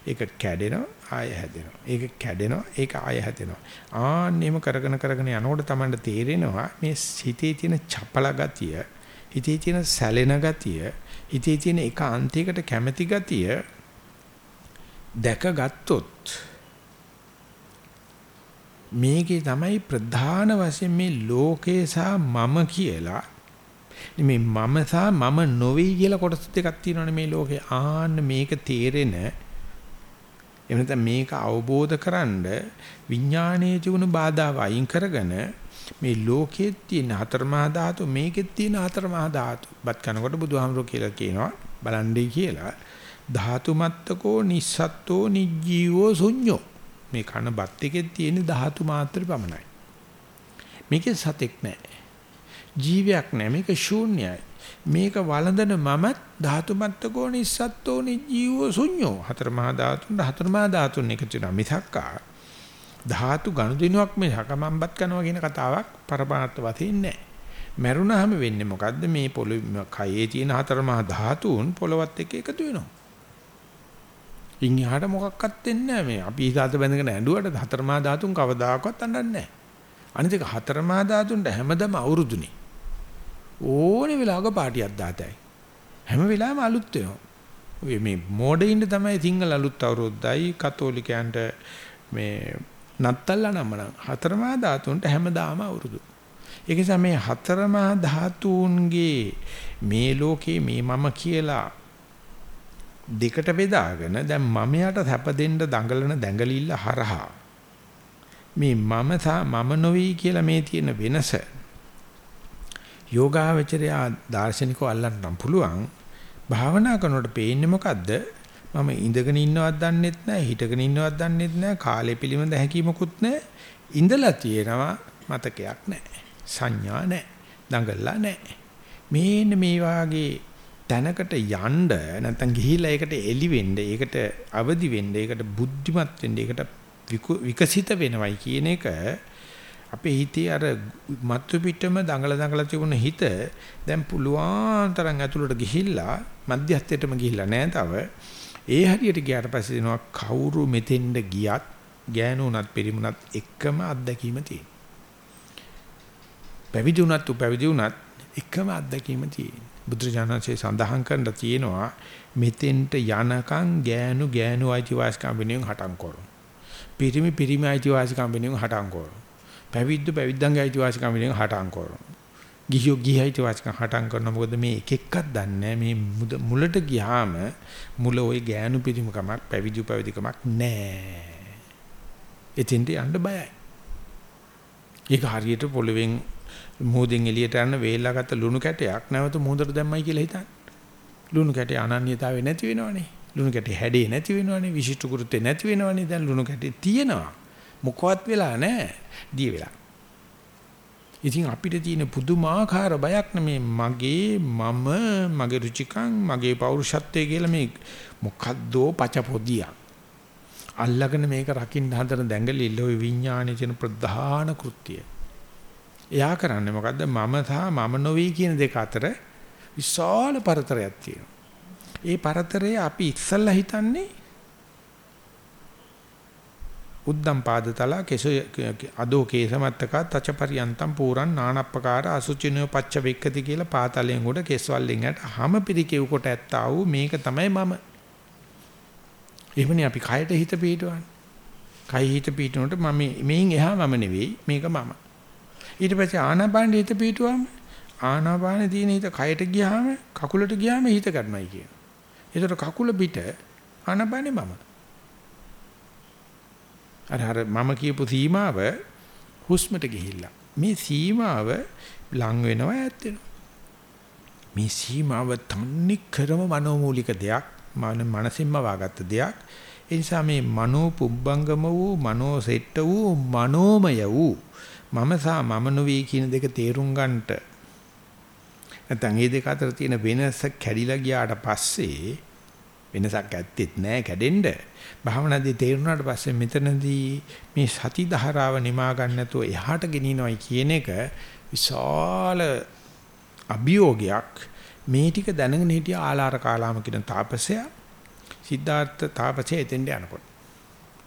ඒක කැඩෙනවා ආය හැදෙනවා. ඒක කැඩෙනවා ඒක ආය හැදෙනවා. ආන්නෙම කරගෙන කරගෙන යනකොට තමයි තේරෙනවා මේ හිතේ තියෙන චපල ගතිය, හිතේ තියෙන සැලෙන ගතිය, හිතේ තියෙන එක අන්තයකට කැමැති ගතිය දැකගත්තොත් මේකේ තමයි ප්‍රධාන වශයෙන් මේ ලෝකේ සහ මම කියලා මේ මම සහ මම නොවේ කියලා කොටස් දෙකක් තියෙනවානේ මේ ලෝකේ. ආන්න මේක තේරෙන එහෙම නැත්නම් මේක අවබෝධ කරන්ඩ විඥානයේ තිබුණු බාධාව අයින් කරගෙන මේ ලෝකයේ තියෙන හතරමහා ධාතු මේකෙත් තියෙන හතරමහා ධාතු. බත් කනකොට බුදුහාමුදුරුවෝ කියලා කියනවා බලන්නේ කියලා. ධාතු මත්තකෝ නිස්සත්තෝ නිජ්ජීවෝ ශුඤ්ඤෝ. මේ කන බත් එකේ තියෙන ධාතු මාත්‍රේ පමණයි. මේකේ සතෙක් නැහැ. ජීවයක් නැහැ මේක ශූන්‍යයි. මේක වළඳන මමත් ධාතු මත්තකෝ නිස්සත්තෝ නිජීවෝ ශුන්‍යෝ හතර මහා ධාතුන් හතර මහා ධාතුන් එකතු වෙනා මිසක්කා ධාතු ගනුදෙනුවක් මිසක මම්බත් කරනවා කියන කතාවක් පරමාර්ථ වශයෙන් නැහැ මරුණාම වෙන්නේ මොකද්ද? මේ පොළොවේ කයේ තියෙන හතර මහා ධාතුන් පොළවත් එක්ක එකතු වෙනවා. ඉන් එහාට මොකක්වත් වෙන්නේ නැහැ මේ. අපි ධාතු බැඳගෙන ඇඬුවට හතර මහා ධාතුන් කවදාකවත් අඬන්නේ නැහැ අනිත් එක හතර මහා ධාතුන්ට හැමදම අවුරුදුනේ. ඕනේ වෙලාවක පාටියක් දාතයි. හැම වෙලාවෙම අලුත් වෙනවා. ඔය මේ මෝඩින්ද තමයි සිංහල අලුත් අවුරුද්දයි කතෝලිකයන්ට මේ නත්තල්ලා නමන හතරමහා ධාතුන්ට හැමදාම අවුරුදු. ඒක නිසා මේ හතරමහා ධාතුන්ගේ මේ ලෝකේ මේ මම කියලා දෙකට බෙදාගෙන දැන් මම යට සැප දෙන්න දඟලන දැඟලිල්ල හරහා මේ මම සහ මම නොවේ කියලා මේ තියෙන වෙනස යෝගාවචරය දාර්ශනිකව අල්ලන්න පුළුවන් භාවනා කරනකොට පේන්නේ මොකද්ද? මම ඉඳගෙන ඉන්නවත් දන්නෙත් නැහැ හිටගෙන ඉන්නවත් දන්නෙත් නැහැ කාලේ පිළිමද හැකීමකුත් නැහැ ඉඳලා තියෙනවා මතකයක් නැහැ සංඥා නැහැ දඟලලා නැහැ මේන්න මේ වාගේ තැනකට යන්න නැත්නම් ගිහිලා ඒකට එලි වෙන්න ඒකට අවදි වෙන්න ඒකට බුද්ධිමත් වෙන්න ඒකට විකසිත වෙනවයි කියන එක අපේ හිතේ අර මත්තු පිටම දඟල දඟල තිබුණ හිත දැන් පුළුවන් තරම් ඇතුළට ගිහිල්ලා මධ්‍යස්ථයටම ගිහිල්ලා නැහැ තව. ඒ හරියට ගියාට පස්සේ දෙනවා කවුරු මෙතෙන්ද ගියත් ගෑනුණත් පිරිමුණත් එකම අත්දැකීම තියෙනවා. පැවිදි වුණත් උපැවිදි වුණත් එකම අත්දැකීම තියෙනවා. බුදුරජාණන්සේ සඳහන් කරන්න තියෙනවා මෙතෙන්ට යනකම් ගෑනු ගෑනු අයිතිවාසිකම් වෙනුවෙන් හටන් කරමු. පිරිමි පිරිමි අයිතිවාසිකම් වෙනුවෙන් හටන් කරමු. පැවිද්ද පැවිද්දන්ගේ අයිතිවාසිකම් විදිහෙන් හටන් කරනවා. ගිහියෝ ගිහි අයිතිවාසිකම් හටන් කරනවා. මොකද මේ එක එකක් දන්නේ මේ මුලට ගියාම මුල ওই ගෑනු පිරිමකමක් පැවිදි පැවිදිකමක් නැහැ. එතෙන්ට යන්න බයයි. ඒක හරියට පොළවෙන් මොහොතෙන් එළියට යන වේලාගත ලුණු කැටයක් නැවත මොහොතට දැම්මයි කියලා හිතන්න. ලුණු කැටේ අනන්‍යතාවය නැති වෙනවනේ. ලුණු කැටේ හැඩේ නැති වෙනවනේ. විශිෂ්ට කෘත්‍ය නැති වෙනවනේ. දැන් ලුණු කැටේ තියෙනවා. මොකවත් වෙලා නැහැ. දිය වෙලා. ඉතින් අපිට තියෙන පුදුමාකාර බයක් නෙමේ මගේ මම මගේ රුචිකම් මගේ පෞරුෂත්වය කියලා මේ මොකද්දෝ පචපොදියක්. අල්ලගෙන මේක රකින්න හදන දැඟලිල්ල ওই විඥානයේ තියෙන ප්‍රධාන කෘත්‍යය. එයා කරන්නේ මොකද්ද මම සහ මම නොවේ කියන දෙක අතර විශාල පරතරයක් තියෙනවා. ඒ පරතරය අපි ඉස්සල්ලා හිතන්නේ උද්දම් පාදතල කෙසෝ අදෝ කේසමත්තක තචපරියන්තම් පූරන් නානප්පකාර අසුචිනෝ පච්ච වෙක්කති කියලා පාතලෙන් උඩ කෙස්වල්ලෙන් යට හැම පිරිකෙව් කොට ඇත්තා වූ මේක තමයි මම. එහෙමනේ අපි කයට හිත පිටවන්නේ. කය හිත පිටනකොට මම මේන් එහා මම නෙවෙයි මේක මම. ඊට පස්සේ ආනාපාන හිත පිටුවම ආනාපාන තියෙන හිත කයට ගියාම කකුලට ගියාම හිත ගන්නයි කියන. ඒතර කකුල පිට ආනාපානේ මම. අර අර මම කියපු සීමාව හුස්මට ගිහිල්ලා. මේ සීමාව ලං වෙනවා ඈත් වෙනවා. මේ සීමාව තන්නේ කරම මනෝමූලික දෙයක්, මන මනසින්ම වාගත්ත දෙයක්. ඒ නිසා මේ මනෝ පුබ්බංගම වූ, මනෝ සෙට්ට වූ, මනෝමය වූ මම සහ මම නොවේ කියන දෙක තේරුම් ගන්නට නැත්නම් මේ දෙක අතර තියෙන වෙනස කැඩිලා ගියාට පස්සේ වෙනසක් ඇත්තෙත් නෑ කැඩෙන්න. භාවනාදී තේරුණාට පස්සේ මෙතනදී මේ සති ධාරාව නිමා ගන්න නැතුව එහාට ගෙනිනවයි කියන එක විශාල අභියෝගයක්. මේ ටික දැනගෙන හිටිය ආලාර කාලාම කියන තාපසයා සිද්ධාර්ථ තාපසයා එතෙන්ට යනකොට.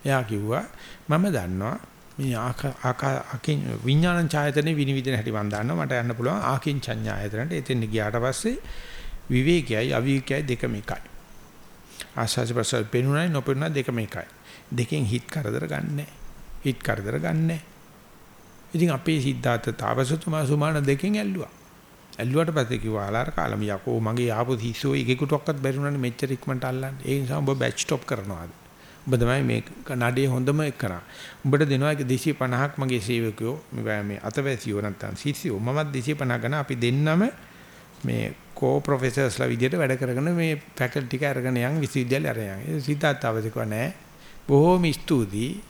එයා කිව්වා මම දන්නවා මේ ආකින් විඥාන ඡායතනේ විනිවිදන හැටි මම දන්නවා. මට යන්න පුළුවන් ආකින් ඡඤ්ඤායතනට. එතෙන් ගියාට පස්සේ විවේකයයි අවිවේකයයි දෙකම එකයි. ආශාස ප්‍රසල් පෙනුනයි නොපෙනුනයි දෙකම එකයි. දෙකෙන් හිත කරදර ගන්නෑ. හිත කරදර ගන්නෑ. ඉතින් අපේ සිද්ධාර්ථ තාපසතුමා සුමාන දෙකෙන් ඇල්ලුවා. ඇල්ලුවට පස්සේ කිව්වා ආලාර කාලම යකෝ මගේ ආපු හිස්සෝ එකෙකුටවත් බැරිුණානේ මෙච්චර ඉක්මනට අල්ලන්නේ. ඒ නිසා උඹ බැච් ස්ටොප් කරනවාද? උඹ තමයි මේ නඩේ හොඳම එකනා. උඹට දෙනවා 250ක් මගේ සේවකයෝ මේ අතවැසියෝ නැත්තම් සිසියෝ මමත් 250 ගන්න. අපි දෙන්නම මේ කෝ ප්‍රොෆෙසර්ස්ලා විදියට වැඩ කරගෙන මේ ෆැකල්ටි එක අරගෙන යන් විශ්වවිද්‍යාලේ අරගෙන යන්. සිතාත් අවදිකව නැහැ. බොහෝම ස්තුතියි.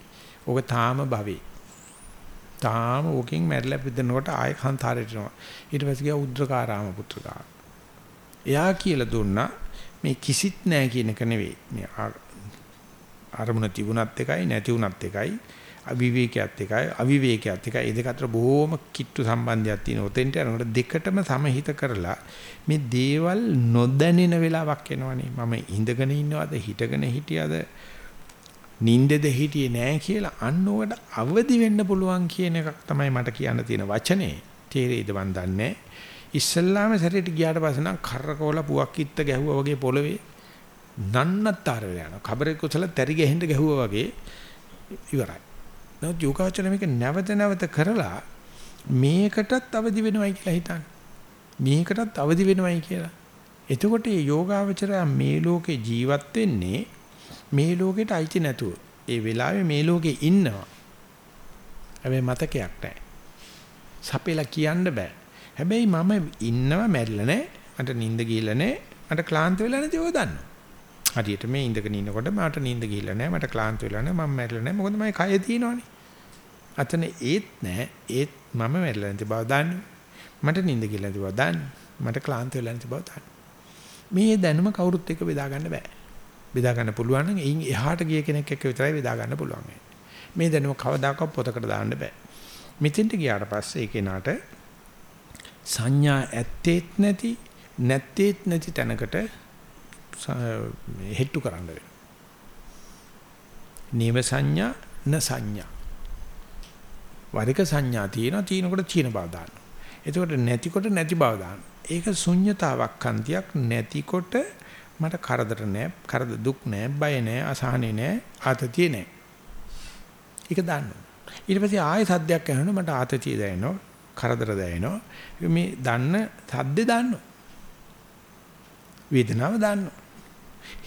ඔක තාම භවේ. තාම ඕකෙන් මැරිලා පිටනකොට ආයෙ හන්තරයට යනවා. ඊට පස්සේ ගියා උද්දකාරාම පුත්‍රකා. එයා කියලා දුන්නා මේ කිසිත් නැහැ කියන එක නෙවෙයි. මේ අරමුණ තිබුණත් එකයි නැති වුණත් එකයි අවිවේකයත් එකයි අවිවේකයත් එකයි. ඒ දෙක අතර බොහොම කිට්ටු සම්බන්ධයක් තියෙන උතෙන්ට යනකොට දෙකටම සමහිත කරලා මේ දේවල් නොදැනෙන වෙලාවක් එනවනේ. මම ඉඳගෙන ඉන්නවද හිටගෙන හිටියද නින්දෙද හිටියේ නෑ කියලා අන්න ඔකට අවදි වෙන්න පුළුවන් කියන එකක් තමයි මට කියන්න තියෙන වචනේ. තේරෙයිද මන් දන්නේ? ඉස්සල්ලාම සැරේට ගියාට පස්සේ නම් කරකවල පුවක් කිත්ත ගැහුවා වගේ පොළවේ නන්නත්තර වෙලා යනවා. කබරේ කුසල තැරි ගහින්න ගැහුවා වගේ ඉවරයි. නමුත් යෝගාචර මේක නැවත නැවත කරලා මේකටත් අවදි වෙනවයි කියලා හිතන්න. මේකටත් අවදි වෙනවයි කියලා. එතකොට මේ යෝගාචරය මේ ලෝකේ ජීවත් වෙන්නේ මේ ලෝකෙට අයිති නැතුව. ඒ වෙලාවේ මේ ලෝකේ ඉන්නවා. හැබැයි මතකයක් නැහැ. සපෙලා කියන්න බෑ. හැබැයි මම ඉන්නව මැරිලා නැහැ. මට නිින්ද ගිහිල්ලා නැහැ. මට ක්ලාන්ත වෙලා නැති ඔය දන්නවා. හරියට මේ ඉඳගෙන ඉන්නකොට මට නිින්ද ගිහිල්ලා නැහැ මට ක්ලාන්ත වෙලා නැහැ මම මැරිලා නැහැ. මොකද මගේ කය තියෙනවනේ අතන ඒත් නැහැ. ඒත් මම මැරිලා නැති බව දන්නේ. මට නිින්ද ගිහිල්ලා නැති බව දන්නේ. මට ක්ලාන්ත වෙලා නැති බව දන්නේ. මේ දැනුම කවුරුත් එක්ක බෙදා ගන්න බෑ. බෙදා ගන්න පුළුවන් නම් එයින් එහාට ගිය කෙනෙක් එක්ක විතරයි බෙදා ගන්න පුළුවන් මේ දැනුම කවදාකවත් පොතකට දාන්න බෑ. මෙතෙන්ට ගියාට පස්සේ ඒ කෙනාට සංඥා ඇත්තේත් නැති නැත්තේත් නැති තැනකට හෙට්ටු කරන්න වෙනවා. නේව සංඥා න සංඥා. වරික සංඥා තියෙනවා තියෙනකොට තියෙන බව දානවා. එතකොට නැතිකොට නැති බව දානවා. ඒක ශුන්්‍යතාවක් කන්තියක් නැතිකොට මට කරදර නැහැ, කරද දුක් නැහැ, බය නැහැ, අසහනෙ නැහැ, ආතතිය නැහැ. ඒක දාන්නවා. ඊට පස්සේ ආයෙ සද්දයක් ඇහෙනවා මට ආතතිය දැනෙනවා, කරදර දැනෙනවා. මේ දන්න සද්දේ දාන්නවා. වේදනාව දාන්නවා.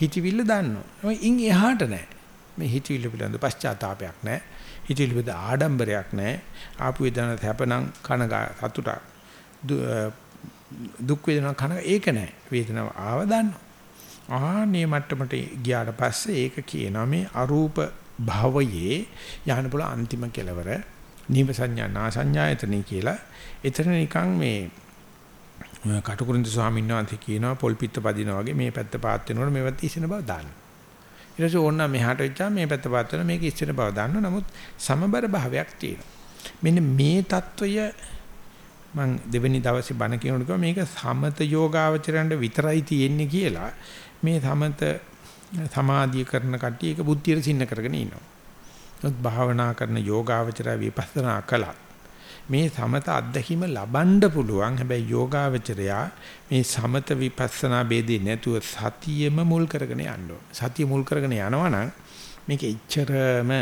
හිතවිල්ල දන්නවා. ඉන් එහාට නැහැ. මේ හිතවිල්ල පිළිබඳ පශ්චාත්තාවයක් නැහැ. හිතවිල්ල පිළිබඳ ආඩම්බරයක් නැහැ. ආපු වේදනාව හැපනම් කන සතුට දුක් වේදනාව කන ඒක නැහැ. වේදනාව ආව දන්නවා. ආනේ මට්ටමට ගියාට පස්සේ ඒක කියනවා මේ අරූප භවයේ යහන පුළ අන්තිම කෙලවර නිව සංඥා නා සංඥායතනෙ කියලා. එතන නිකන් මේ කටුකුරුන්ද ස්වාමීන් වහන්සේ කියනවා පොල් පිට පදිනා වගේ මේ පැත්ත පාත් වෙනකොට මේවත් ඉස්සෙන බව දාන්න. ඊට පස්සේ ඕන්න මෙහාට වෙච්චා මේ පැත්ත පාත් වෙනවා මේක ඉස්සෙන බව දාන්න. නමුත් සමබර භාවයක් තියෙනවා. මෙන්න මේ తত্ত্বය මම දෙවෙනි දවසේ බණ කියනකොට කිව්වා මේක සමත යෝගාවචරයන්ට විතරයි තියෙන්නේ කියලා. මේ සමත සමාධිය කරන කට්ටිය ඒක බුද්ධියට සින්න කරගෙන ඉනවා. ඒත් භාවනා කරන යෝගාවචරය විපස්සනා කළා. මේ සමත අත්දැකීම ලබන්න පුළුවන්. හැබැයි යෝගාවචරයා මේ සමත විපස්සනා ભેදේ නැතුව සතියෙම මුල් කරගෙන යන්න සතිය මුල් කරගෙන යනවනම් මේක එච්චරම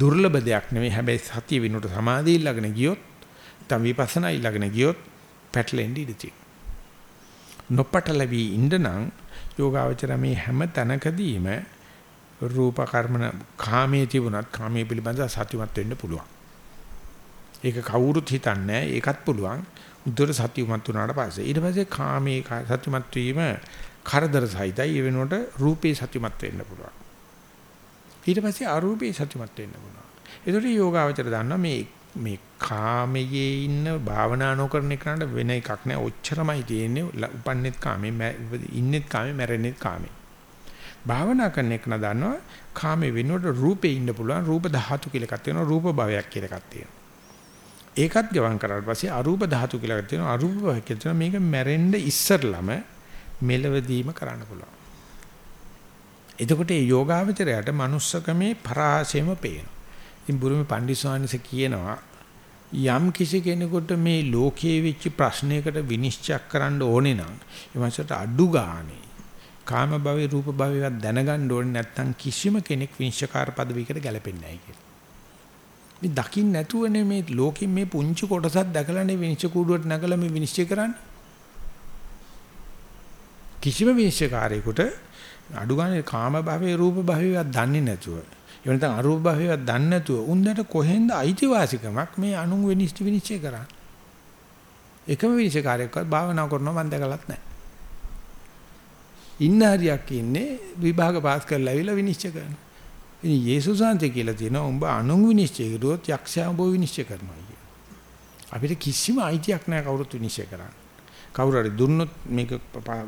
දුර්ලභ දෙයක් නෙවෙයි. හැබැයි සතිය විනුට සමාධිය ළඟන ගියොත් තම විපස්සනා ළඟන ගියොත් පැටලෙන්න ඉඩ තියෙනවා. නොපටලවි ඉන්නනම් යෝගාවචර මේ හැම තැනකදීම රූප කර්මන කාමයේ තිබුණත් කාමයේ පිළිබඳව සතිමත් වෙන්න පුළුවන්. ඒක කවුරුත් හිතන්නේ ඒකත් පුළුවන්. උද්දර සතියමත් වුණාට පස්සේ ඊට පස්සේ කාමයේ සතියමත් වීම කරදර සහිතයි ඒ වෙනකොට රූපේ සතියමත් වෙන්න පුළුවන්. ඊට පස්සේ අරූපේ සතියමත් වෙන්න පුළුවන්. ඒකට යෝගාවචර දන්නවා මේ මේ කාමයේ ඉන්න භාවනා නොකරන එකට වෙන එකක් නෑ. ඔච්චරමයි තියෙන්නේ. උපන්නෙත් කාමේ, ඉන්නෙත් කාමේ, මැරෙන්නෙත් කාමේ. භාවනා කරන එක නදන්නවා කාමේ වෙනකොට රූපේ ඉන්න පුළුවන්. රූප ධාතු කියලා එකක් තියෙනවා. රූප භවයක් කියලා එකක් තියෙනවා. ඒකත් ගවන් කරාට පස්සේ අරූප ධාතු කියලා තියෙනවා. අරූප භවය කියලා මේක මැරෙන්න ඉස්සරළම මෙලවදීම කරන්න පුළුවන්. එතකොට මේ යෝගාවචරයට manussකමේ පරාසෙම පේනවා. ඉතින් බුරුමේ පණ්ඩිස්වාමීස කියනවා යම් කිසි කෙනෙකුට මේ ලෝකයේ වෙච්ච ප්‍රශ්නයකට විනිශ්චය කරන්න ඕනේ නම් එමසට අඩු ගානේ කාම භවේ රූප භවේවත් දැනගන්න ඕනේ නැත්නම් කිසිම කෙනෙක් විනිශ්චයකාර පදවියකට ගැලපෙන්නේ නැහැ කියලා. මේ දකින්න නැතුවනේ මේ ලෝකෙන් මේ පුංචි කොටසක් දැකලානේ විනිශ්චය කූඩුවට නැගලා මේ විනිශ්චය කරන්නේ. කිසිම විනිශ්චයකාරයෙකුට අඩු ගානේ කාම භවයේ රූප භවේවත් දන්නේ නැතුව එහෙම නැත්නම් අරූප භවේවත් දන්නේ නැතුව උන්දට කොහෙන්ද අයිතිවාසිකමක් මේ අනුන් විනිශ්චය විනිශ්චය කරන්නේ. එකම විනිශ්චයකාරයෙක්වත් භාවනා කරනවා මම දැකලත් නැහැ. ඉන්න හරියක් ඉන්නේ විභාග පාස් කරලා ඇවිල්ලා විනිශ්චය කරනවා. ඉතින් යේසුස් වහන්සේ කියලා තියෙනවා උඹ අනුන් විනිශ්චය කරුවොත් යක්ෂයා උඹ විනිශ්චය කරනවා කියලා. අපිට කිසිම අයිතියක් නැහැ කවුරුත් විනිශ්චය කරන්න. කවුරු හරි දුන්නොත් මේක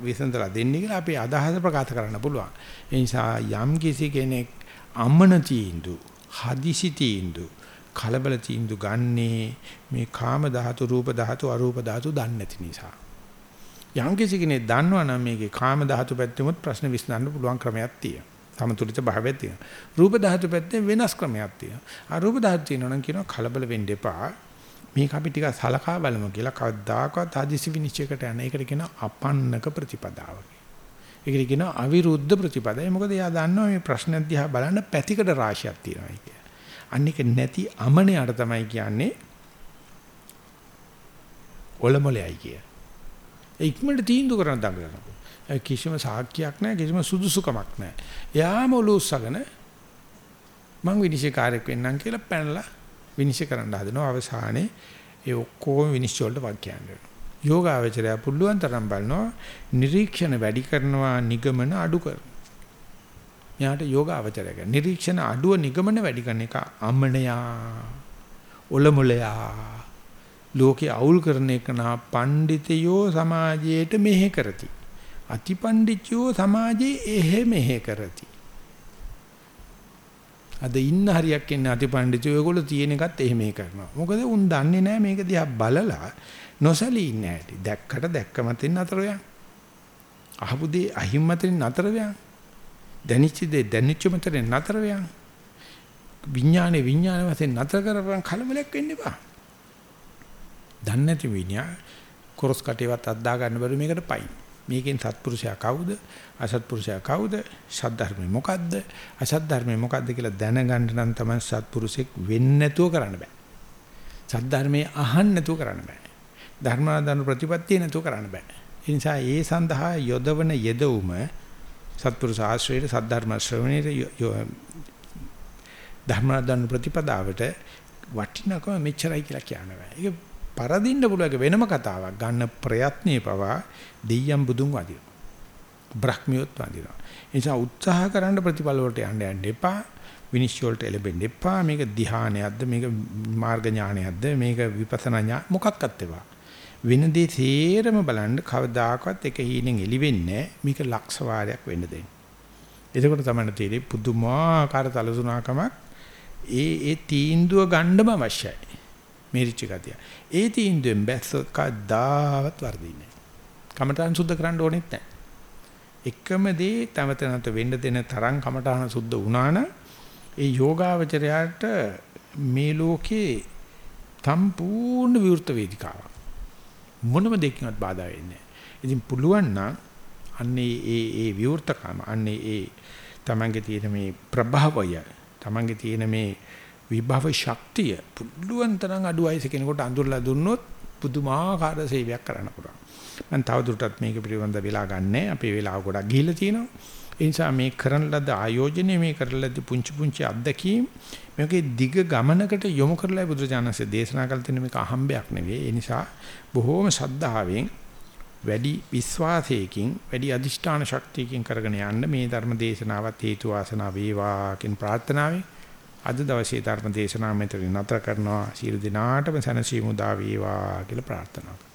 විසඳලා දෙන්නේ කියලා අපි අදහස ප්‍රකාශ කරන්න පුළුවන්. ඒ නිසා යම් කිසි කෙනෙක් අමන තීන්දු, හදිසි තීන්දු, කලබල තීන්දු ගන්නේ මේ කාම ධාතු, රූප ධාතු, අරූප ධාතු දන්නේ නැති නිසා. යම් කිසි කෙනෙක් දන්නවනම් මේකේ කාම ධාතු පැත්තෙමුත් ප්‍රශ්න විසඳන්න පුළුවන් ක්‍රමයක් තියෙනවා. සමතුලිත භාවයක් තියෙනවා. රූප ධාතු පැත්තේ වෙනස් ක්‍රමයක් තියෙනවා. අරූප ධාතු තියෙනවා නම් කියනවා කලබල වෙන්න එපා. මේක අපි ටිකක් සලකා බලමු කියලා කවදාකවත් හදිසි විනිශ්චයකට යන එකට කියනවා අපන්නක ප්‍රතිපදාව. ඒකට කියනවා අවිරුද්ධ ප්‍රතිපදාව. මොකද එයා දන්නවා මේ ප්‍රශ්න දිහා බලන්න පැතිකඩ රාශියක් තියෙනවා කිය. අනික නැති අමනයට තමයි කියන්නේ ඔලොමලයි කිය. ඒ ඉක්මනට තීන්දුව කරන දඟලනවා. කිසිම සාක්කියක් නැහැ කිසිම සුදුසුකමක් නැහැ. එයාම ඔලුව උස්සගෙන මං විනිශ්චයකාරයෙක් වෙන්නම් කියලා පැනලා විනිශ්චය කරන්න හදනවා අවසානයේ ඒ ඔක්කොම විනිශ්චය වලට වක් කියන්නේ. යෝගාවචරය පුළුවන් තරම් බලනවා නිරීක්ෂණ වැඩි කරනවා නිගමන අඩු කරනවා. යාට යෝගාවචරයක නිරීක්ෂණ අඩුව නිගමන වැඩි කරන එක අමනයා ඔලමුලයා ලෝකේ අවුල් කරන එක නා පඬිතයෝ සමාජයට මෙහෙ කරති. අතිපණ්ඩිතයෝ සමාජයේ එහෙ මෙහෙ කරති. අද ඉන්න හරියක් ඉන්නේ අතිපණ්ඩිතයෝ ඒගොල්ලෝ තියෙන එකත් එහෙ මෙහෙ කරනවා. මොකද උන් දන්නේ නැහැ මේක දිහා බලලා නොසලී ඉන්නේ ඇති. දැක්කට දැක්කම තින් අතර යන. අහපු දේ අහිම් මතින් නතර වෙන. දැනිච්ච දේ දැනිච්ච මතින් නතර වෙන. විඥානේ විඥාන වශයෙන් නතර කරපන් කලබලයක් වෙන්න එපා. දන්නේ නැති විඤ්ඤා කොරස් කටේවත් අද්දා ගන්න බැරි මේකට පයින්. මේකෙන් සත්පුරුෂයා කවුද? අසත්පුරුෂයා කවුද? සද්ධර්මය මොකද්ද? අසද්ධර්මය මොකද්ද කියලා දැනගන්න නම් තමයි සත්පුරුෂෙක් වෙන්නේ නැතුව කරන්න බෑ. සද්ධර්මයේ අහන්න නැතුව කරන්න බෑ. ධර්මාදාන ප්‍රතිපත්තිය නැතුව කරන්න බෑ. ඒ නිසා ඒ සඳහා යොදවන යෙදවුම සත්පුරුෂ ආශ්‍රයයේ සද්ධර්ම ශ්‍රවණයේ ධර්මාදාන ප්‍රතිපදාවට වටිනකම මෙච්චරයි කියලා කියන්න බෑ. ඒක පරදින්න පුළුවන් වෙනම කතාවක්. ගන්න ප්‍රයත්නේ පවා දෙයියන් බුදුන් වදිනවා. බ්‍රහ්මියොත් වදිනවා. ඒ නිසා උත්සාහ කරන්න ප්‍රතිඵල වලට යන්න යන්න එපා. විනිශ්චය වලට එළඹෙන්න එපා. මේක ධ්‍යානයක්ද මේක මාර්ග ඥානයක්ද මේක විපස්සනා ඥාන මොකක්වත් ඒවා. වෙනදී තේරම බලන්න කවදාකවත් එක හීනෙන් එලි වෙන්නේ මේක ලක්ෂ වාරයක් වෙන්න දෙන්න. එතකොට තමයි තේරෙන්නේ පුදුමාකාර තලසුණාකමක් ඒ ඒ තීන්දුව ගන්නම අවශ්‍යයි. මේරිච්ච ගතිය. ඒ තීන්දුවෙන් බැස්සොත් කවදාවත් වර්ධින්නේ නැහැ. කමඨාන් සුද්ධ කරන්න ඕනෙත් නැහැ. එකම දේ තවත නැත වෙන්න දෙන තරම් කමඨාන සුද්ධ වුණා නම් ඒ යෝගාවචරයට මේ ලෝකේ සම්පූර්ණ විවෘත වේදිකාවක්. මොනම දෙයකින්වත් බාධා වෙන්නේ නැහැ. ඉතින් පුළුවන් නම් අන්නේ ඒ ඒ විවෘතකම අන්නේ ඒ තමන්ගේ තියෙන මේ ප්‍රභාවය තමන්ගේ තියෙන මේ විභව ශක්තිය පුළුවන් තරම් අඩු වයස කෙනෙකුට අඳුරලා දුන්නොත් පුදුමාකාර සේවයක් කරන්න පුළුවන්. මම තවදුරටත් මේක පිළිබඳ වෙලා ගන්නෑ. අපේ වෙලාව ගොඩක් ගිහිල්ලා තියෙනවා. ඒ නිසා මේ කරන ලද ආයෝජනයේ මේ කරන ලද පුංචි පුංචි අත්දැකීම් මේකේ දිග ගමනකට යොමු කරලා බුදුරජාණන්සේ දේශනා කළ තියෙන මේක අහම්බයක් නෙවෙයි. ඒ නිසා බොහෝම ශද්ධාවෙන් වැඩි විශ්වාසයකින් වැඩි අදිෂ්ඨාන ශක්තියකින් කරගෙන යන්න මේ ධර්ම දේශනාවත් හේතු වාසනා වේවා කියන ප්‍රාර්ථනාවෙන් අද දවසේ ධර්ම දේශනාව මෙතන නතර කරනවා. සියලු දිනාටම සනසීමු දා වේවා කියලා ප්‍රාර්ථනා කරනවා.